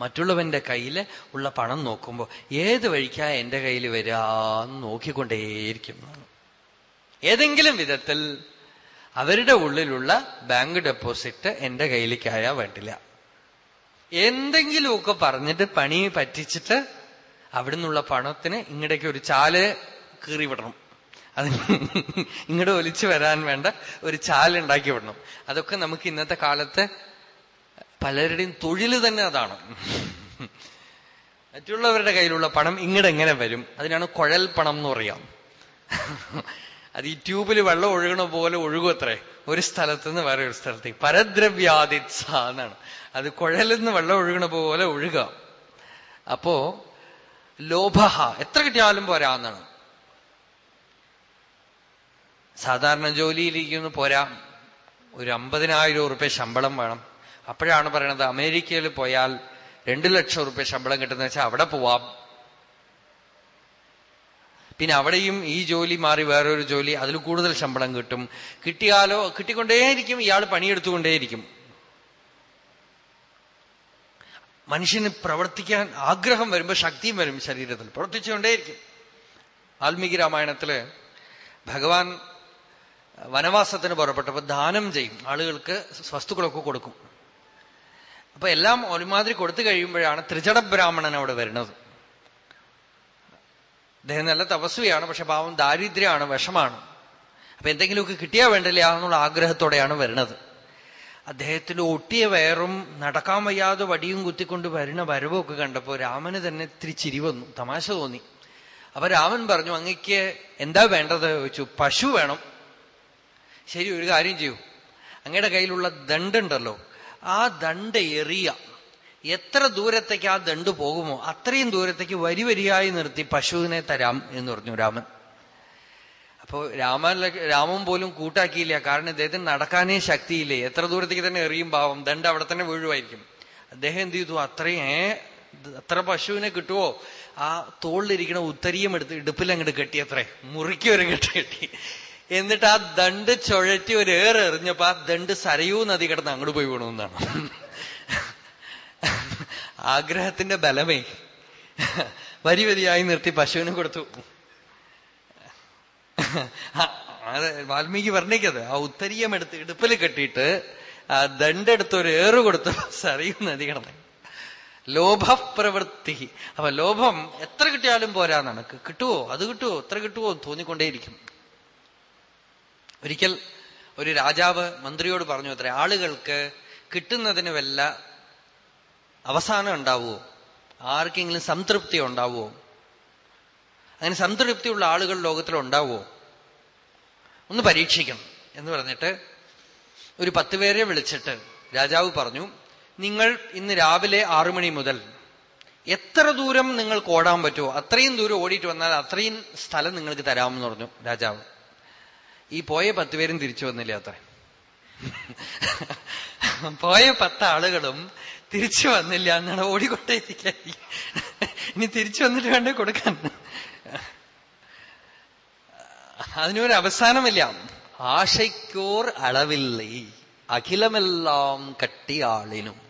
മറ്റുള്ളവന്റെ കയ്യിൽ ഉള്ള പണം നോക്കുമ്പോൾ ഏത് വഴിക്കാ എന്റെ കയ്യിൽ വരാന്ന് നോക്കിക്കൊണ്ടേയിരിക്കും. ഏതെങ്കിലും വിധത്തിൽ അവരുടെ ഉള്ളിലുള്ള ബാങ്ക് ഡെപ്പോസിറ്റ് എന്റെ കയ്യിലേക്കായാ വേണ്ടില്ല. എന്തെങ്കിലുമൊക്കെ പറഞ്ഞിട്ട് പണി പറ്റിച്ചിട്ട് അവിടെ നിന്നുള്ള പണത്തിന് ഇങ്ങടേക്ക് ഒരു ചാൽ കീറി വിടണം. അത് ഇങ്ങോട്ട് ഒലിച്ചു വരാൻ വേണ്ട ഒരു ചാലുണ്ടാക്കി വിടണം. അതൊക്കെ നമുക്ക് ഇന്നത്തെ കാലത്ത് പലരുടെയും തൊഴിൽ തന്നെ അതാണ്. മറ്റുള്ളവരുടെ കയ്യിലുള്ള പണം ഇങ്ങടെ എങ്ങനെ വരും? അതിനാണ് കുഴൽ പണം എന്ന് പറയാം. അത് ഈ ട്യൂബിൽ വെള്ളം ഒഴുകണ പോലെ ഒഴുകുമത്രേ ഒരു സ്ഥലത്ത് നിന്ന് വേറെ ഒരു സ്ഥലത്തേക്ക്. പരദ്രവ്യാദിത്സ എന്നാണ്. അത് നിന്ന് വെള്ളം ഒഴുകണ പോലെ ഒഴുക. അപ്പോ ലോഭ എത്ര കിട്ടിയാലും പോരാ എന്നാണ്. സാധാരണ ജോലിയിലിരിക്കുന്നു പോരാ. ഒരു അമ്പതിനായിരം ഉറുപ്യ ശമ്പളം വേണം. അപ്പോഴാണ് പറയണത് അമേരിക്കയിൽ പോയാൽ രണ്ടു ലക്ഷം ഉറുപ്യ ശമ്പളം കിട്ടുന്ന വെച്ചാൽ അവിടെ പോവാം. പിന്നെ അവിടെയും ഈ ജോലി മാറി വേറൊരു ജോലി അതിൽ കൂടുതൽ ശമ്പളം കിട്ടും. കിട്ടിയാലോ കിട്ടിക്കൊണ്ടേയിരിക്കും ഇയാൾ പണിയെടുത്തുകൊണ്ടേയിരിക്കും. മനുഷ്യന് പ്രവർത്തിക്കാൻ ആഗ്രഹം വരുമ്പോൾ ശക്തിയും വരും ശരീരത്തിൽ. പ്രവർത്തിച്ചുകൊണ്ടേയിരിക്കും. വാൽമീകി രാമായണത്തിൽ ഭഗവാൻ വനവാസത്തിന് പുറപ്പെട്ടപ്പോൾ ദാനം ചെയ്യും. ആളുകൾക്ക് വസ്തുക്കളൊക്കെ കൊടുക്കും. അപ്പൊ എല്ലാം ഒരുമാതിരി കൊടുത്തു കഴിയുമ്പോഴാണ് ത്രിജട ബ്രാഹ്മണൻ അവിടെ വരുന്നത്. അദ്ദേഹം നല്ല തപസ്വിയാണ് പക്ഷെ പാവം ദാരിദ്ര്യമാണ് വിഷമാണ്. അപ്പൊ എന്തെങ്കിലുമൊക്കെ കിട്ടിയാ വേണ്ടല്ലേ എന്നുള്ള ആഗ്രഹത്തോടെയാണ് വരുന്നത്. അദ്ദേഹത്തിന് ഒട്ടിയ വയറും നടക്കാൻ വയ്യാതെ വടിയും കുത്തിക്കൊണ്ട് വരുന്ന വരവൊക്കെ കണ്ടപ്പോ രാമന് തന്നെ ഇത്തിരി ചിരി വന്നു തമാശ തോന്നി. അപ്പൊ രാമൻ പറഞ്ഞു അങ്ങക്ക് എന്താ വേണ്ടത്? ചോദിച്ചു പശു വേണം. ശരി ഒരു കാര്യം ചെയ്യൂ. അങ്ങയുടെ കയ്യിലുള്ള ദണ്ടുണ്ടല്ലോ ആ ദണ്ട് എറിയ എത്ര ദൂരത്തേക്ക് ആ ദണ്ട് പോകുമോ അത്രയും ദൂരത്തേക്ക് വരി വരിയായി നിർത്തി പശുവിനെ തരാം എന്ന് പറഞ്ഞു രാമൻ. അപ്പോ രാമ രാമൻ പോലും കൂട്ടാക്കിയില്ല. കാരണം ഇദ്ദേഹത്തിന് നടക്കാനേ ശക്തിയില്ലേ? എത്ര ദൂരത്തേക്ക് തന്നെ എറിയും പാവം. ദണ്ട് അവിടെ തന്നെ വീഴുമായിരിക്കും. അദ്ദേഹം എന്ത് ചെയ്തു? അത്രയും അത്ര പശുവിനെ കിട്ടുവോ? ആ തോളിലിരിക്കണ ഉത്തരീയം എടുത്ത് ഇടുപ്പിൽ അങ്ങോട്ട് കെട്ടിയത്രേ. മുറിക്ക് ഒരു കെട്ടി കെട്ടി. എന്നിട്ട് ആ ദണ്ട് ചുഴറ്റി ഒരു ഏറെ എറിഞ്ഞപ്പോ ആ ദണ്ട് സരയൂ നദി കിടന്ന് അങ്ങോട്ട് പോയി വീണമെന്നാണ് ആഗ്രഹത്തിന്റെ ബലമേ. വരി വരിയായി നിർത്തി പശുവിന് കൊടുത്തു. അത് വാൽമീകി വർണിക്കത് ആ ഉത്തരീയം എടുത്ത് ഇടുപ്പിൽ കെട്ടിയിട്ട് ആ ദണ്ടെടുത്ത് ഒരു ഏറ് കൊടുത്ത്. സറിയും നദി കിടന്ന് ലോഭപ്രവൃത്തി. അപ്പൊ ലോഭം എത്ര കിട്ടിയാലും പോരാന്നാണ് കിട്ടുവോ? അത് കിട്ടുവോ? എത്ര കിട്ടുവോ തോന്നിക്കൊണ്ടേയിരിക്കും. ഒരിക്കൽ ഒരു രാജാവ് മന്ത്രിയോട് പറഞ്ഞു അത്ര ആളുകൾക്ക് കിട്ടുന്നതിന് വല്ല അവസാനം ഉണ്ടാവുമോ ആർക്കെങ്കിലും സംതൃപ്തി ഉണ്ടാവുമോ അങ്ങനെ സംതൃപ്തിയുള്ള ആളുകൾ ലോകത്തിൽ ഉണ്ടാവുമോ ഒന്ന് പരീക്ഷിക്കണം എന്ന് പറഞ്ഞിട്ട് ഒരു പത്ത് പേരെ വിളിച്ചിട്ട് രാജാവ് പറഞ്ഞു നിങ്ങൾ ഇന്ന് രാവിലെ ആറുമണി മുതൽ എത്ര ദൂരം നിങ്ങൾക്ക് ഓടാൻ പറ്റുമോ അത്രയും ദൂരം ഓടിയിട്ട് വന്നാൽ അത്രയും സ്ഥലം നിങ്ങൾക്ക് തരാമെന്ന് പറഞ്ഞു രാജാവ്. ഈ പോയ പത്ത് പേരും തിരിച്ചു വന്നില്ല അത്ര? പോയ പത്ത് ആളുകളും തിരിച്ചു വന്നില്ല എന്നാണ് ഓടിക്കൊണ്ടേയിരിക്കാൻ ഇനി തിരിച്ചു വന്നിട്ട് വേണ്ടേ കൊടുക്കാൻ? അതിനൊരു അവസാനമില്ല. ആശയ്ക്കോർ അളവില്ലേ അഖിലമെല്ലാം കട്ടിയാളിനും.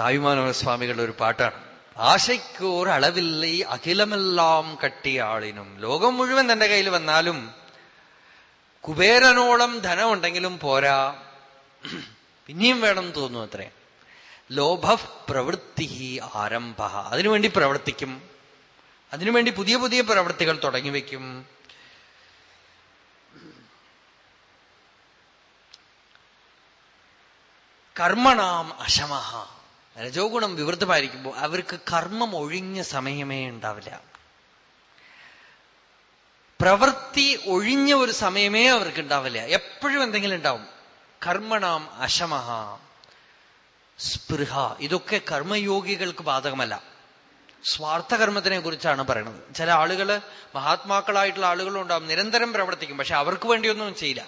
തായ്മാനവസ്വാമികളുടെ ഒരു പാട്ടാണ്. ആശയ്ക്കോർ അളവില്ലേ അഖിലമെല്ലാം കട്ടിയാളിനും. ലോകം മുഴുവൻ തന്റെ കയ്യിൽ വന്നാലും കുബേരനോളം ധനമുണ്ടെങ്കിലും പോരാ. പിന്നെയും വേണം തോന്നുന്നു അത്രേ. ലോഭ പ്രവൃത്തി ആരംഭ. അതിനുവേണ്ടി പ്രവർത്തിക്കും. അതിനുവേണ്ടി പുതിയ പുതിയ പ്രവൃത്തികൾ തുടങ്ങി വയ്ക്കും. കർമ്മണാം അശമഹ. രജോ ഗുണം വിവൃദ്ധമായിരിക്കുമ്പോൾ അവർക്ക് കർമ്മം ഒഴിഞ്ഞ സമയമേ ഉണ്ടാവില്ല. പ്രവൃത്തി ഒഴിഞ്ഞ ഒരു സമയമേ അവർക്ക് ഉണ്ടാവില്ല എപ്പോഴും എന്തെങ്കിലും ഉണ്ടാവും. കർമ്മണാം അശമഹ. സ്പൃഹ. ഇതൊക്കെ കർമ്മയോഗികൾക്ക് ബാധകമല്ല. സ്വാർത്ഥ കർമ്മത്തിനെ കുറിച്ചാണ് പറയുന്നത് ചില ആളുകൾ മഹാത്മാക്കളായിട്ടുള്ള ആളുകളുണ്ടാവും നിരന്തരം പ്രവർത്തിക്കും. പക്ഷെ അവർക്ക് വേണ്ടിയൊന്നും ചെയ്യില്ല.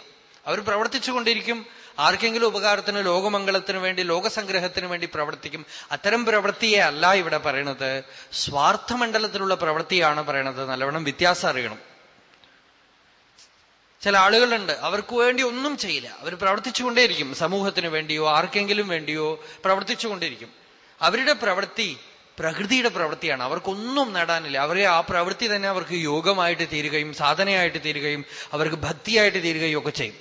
അവർ പ്രവർത്തിച്ചുകൊണ്ടിരിക്കും. ആർക്കെങ്കിലും ഉപകാരത്തിന് ലോകമംഗളത്തിന് വേണ്ടി ലോകസംഗ്രഹത്തിന് വേണ്ടി പ്രവർത്തിക്കും. അത്തരം പ്രവൃത്തിയെ അല്ല ഇവിടെ പറയണത്. സ്വാർത്ഥമണ്ഡലത്തിലുള്ള പ്രവൃത്തിയാണ് പറയണത്. നല്ലവണ്ണം വ്യത്യാസം അറിയണം. ചില ആളുകളുണ്ട്. അവർക്ക് വേണ്ടി ഒന്നും ചെയ്യില്ല. അവർ പ്രവർത്തിച്ചുകൊണ്ടേയിരിക്കും. സമൂഹത്തിന് വേണ്ടിയോ ആർക്കെങ്കിലും വേണ്ടിയോ പ്രവർത്തിച്ചുകൊണ്ടിരിക്കും അവരുടെ പ്രവൃത്തി പ്രകൃതിയുടെ പ്രവൃത്തിയാണ്. അവർക്കൊന്നും നേടാനില്ല. അവരെ ആ പ്രവൃത്തി തന്നെ അവർക്ക് യോഗമായിട്ട് തീരുകയും സാധനയായിട്ട് തീരുകയും അവർക്ക് ഭക്തിയായിട്ട് തീരുകയും ഒക്കെ ചെയ്യും.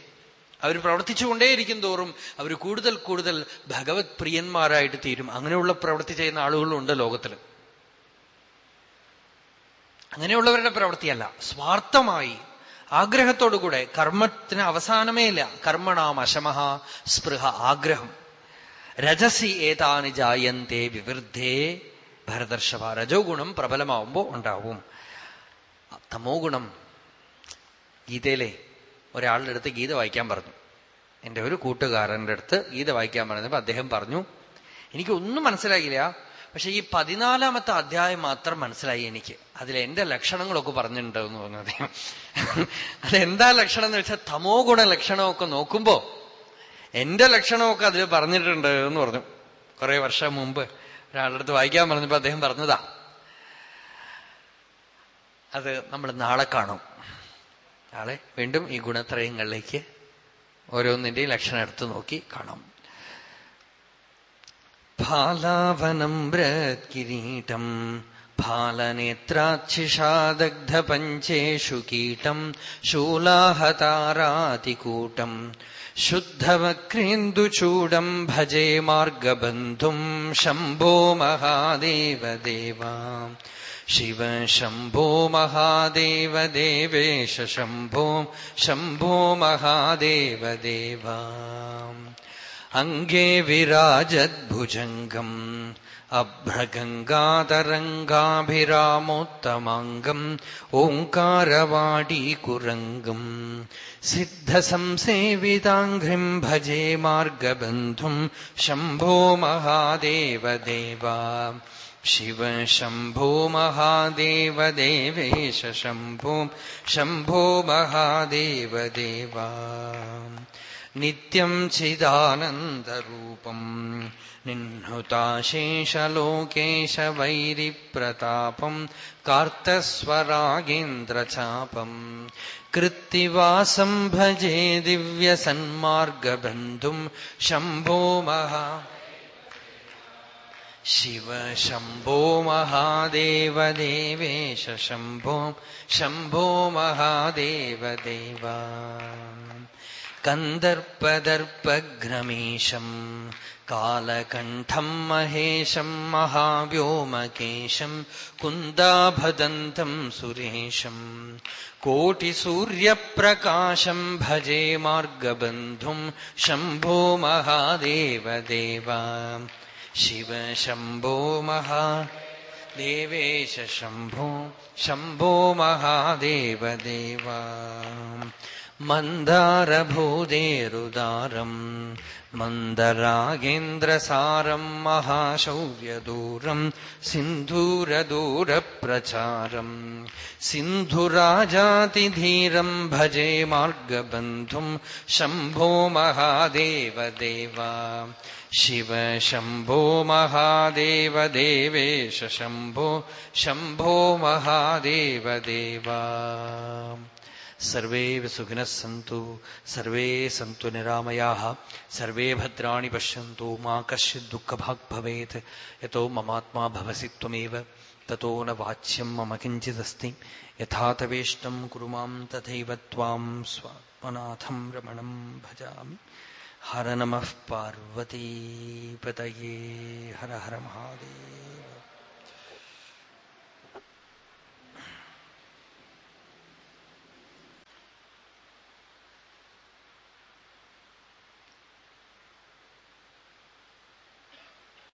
അവർ പ്രവർത്തിച്ചുകൊണ്ടേയിരിക്കും തോറും അവർ കൂടുതൽ കൂടുതൽ ഭഗവത് പ്രിയന്മാരായിട്ട് തീരും. അങ്ങനെയുള്ള പ്രവൃത്തി ചെയ്യുന്ന ആളുകളുണ്ട് ലോകത്തിൽ അങ്ങനെയുള്ളവരുടെ പ്രവൃത്തിയല്ല. സ്വാർത്ഥമായി ആഗ്രഹത്തോടുകൂടെ കർമ്മത്തിന് അവസാനമേ ഇല്ല. കർമ്മണാം അശമഹ സ്പൃഹ ആഗ്രഹം. രജസി ഏതാനി ജായന്തേ വിവൃദ്ധേ ഭരതർഷഭ. രജോ ഗുണം പ്രബലമാവുമ്പോ ഉണ്ടാവും. തമോ ഗുണം. ഗീതയിലെ ഒരാളുടെ അടുത്ത് ഗീത വായിക്കാൻ പറഞ്ഞു. എന്റെ ഒരു കൂട്ടുകാരന്റെ അടുത്ത് ഗീത വായിക്കാൻ പറഞ്ഞപ്പോൾ അദ്ദേഹം പറഞ്ഞു എനിക്കൊന്നും മനസ്സിലായില്ല. പക്ഷെ ഈ പതിനാലാമത്തെ അധ്യായം മാത്രം മനസ്സിലായി എനിക്ക്. അതിൽ എന്റെ ലക്ഷണങ്ങളൊക്കെ പറഞ്ഞിട്ടുണ്ട് എന്ന് പറഞ്ഞു അദ്ദേഹം. അതെന്താ ലക്ഷണം എന്ന് വെച്ചാൽ തമോ ഗുണ ലക്ഷണമൊക്കെ നോക്കുമ്പോ എന്റെ ലക്ഷണമൊക്കെ അതിൽ പറഞ്ഞിട്ടുണ്ട് എന്ന് പറഞ്ഞു. കുറെ വർഷം മുമ്പ് ഒരാളുടെ അടുത്ത് വായിക്കാൻ പറഞ്ഞപ്പോ അദ്ദേഹം പറഞ്ഞതാ. അത് നമ്മൾ നാളെ കാണും. നാളെ വീണ്ടും ഈ ഗുണത്രയങ്ങളിലേക്ക് ഓരോന്നിന്റെയും ലക്ഷണം എടുത്തു നോക്കി കാണാം. फालावनम्रत्किरीटम् फालनेत्राच्छिषादग्धपञ्चेषु कीटम् शूलाहतारातिकूटम् शुद्धवक्रेन्दुचूडम् भजे मार्गबन्धुम् शम्भो महादेव देवा शिव शम्भो महादेव देवेश शम्भो शम्भो महादेव देवा अङ्गे विराजद्भुजङ्गम् अभ्रगङ्गातरङ्गाभिरामोत्तमाङ्गम् ओङ्कारवाडीकुरङ्गम् सिद्धसंसेविताङ्घ्रिम् भजे मार्गबन्धुम् शम्भो महादेव देवा शिव शम्भो महादेव देवेश शम्भो शम्भो महादेव നിത്യം ചിദാനന്ദരൂപം. നിഹൃതാശേഷലോകേശവൈരിപ്രതാപം കാർത്തസ്വരാഗേന്ദ്രചാപം കൃത്തിവാസം ഭജേ ദിവ്യസന്മാർഗബന്ധും. ശംഭോ മഹാ ശിവ ശംഭോ മഹാദേവദേവേശ ശംഭോ മഹാദേവദേവാ. शम्भो शम्भो महादेव देवा कन्दर्पदर्पघ्रमीशम् कालकण्ठम् महेशम् महाव्योमकेशम् कुन्दाभदन्तम् सुरेशम् कोटिसूर्यप्रकाशम् भजे मार्गबन्धुम् शम्भो महादेव देवा शिव शम्भो महा देवेश शम्भो शम्भो महादेव देवा मन्दारभूदेरुदारम् मन्दरागेन्द्रसारम् महाशौर्यदूरम् सिन्धूरदूरप्रचारम् सिन्धुराजातिधीरम् भजे मार्गबन्धुम् शम्भो महादेव देवा शिव शम्भो महादेव देवेश शम्भो शम्भो महादेव देवा सर्वे सुखिनः सन्तु, सर्वे सन्तु निरामयाः, सर्वे भद्राणि पश्यन्तु, मा कश्चित् दुःखभाग् भवेत्, यतो न वाच्यम् मम किञ्चिदस्ति, यथा तवेष्टम् कुरु माम् तथैव त्वाम् स्वात्मनाथम् रमणम् भजामि। हर हर हर महादेव।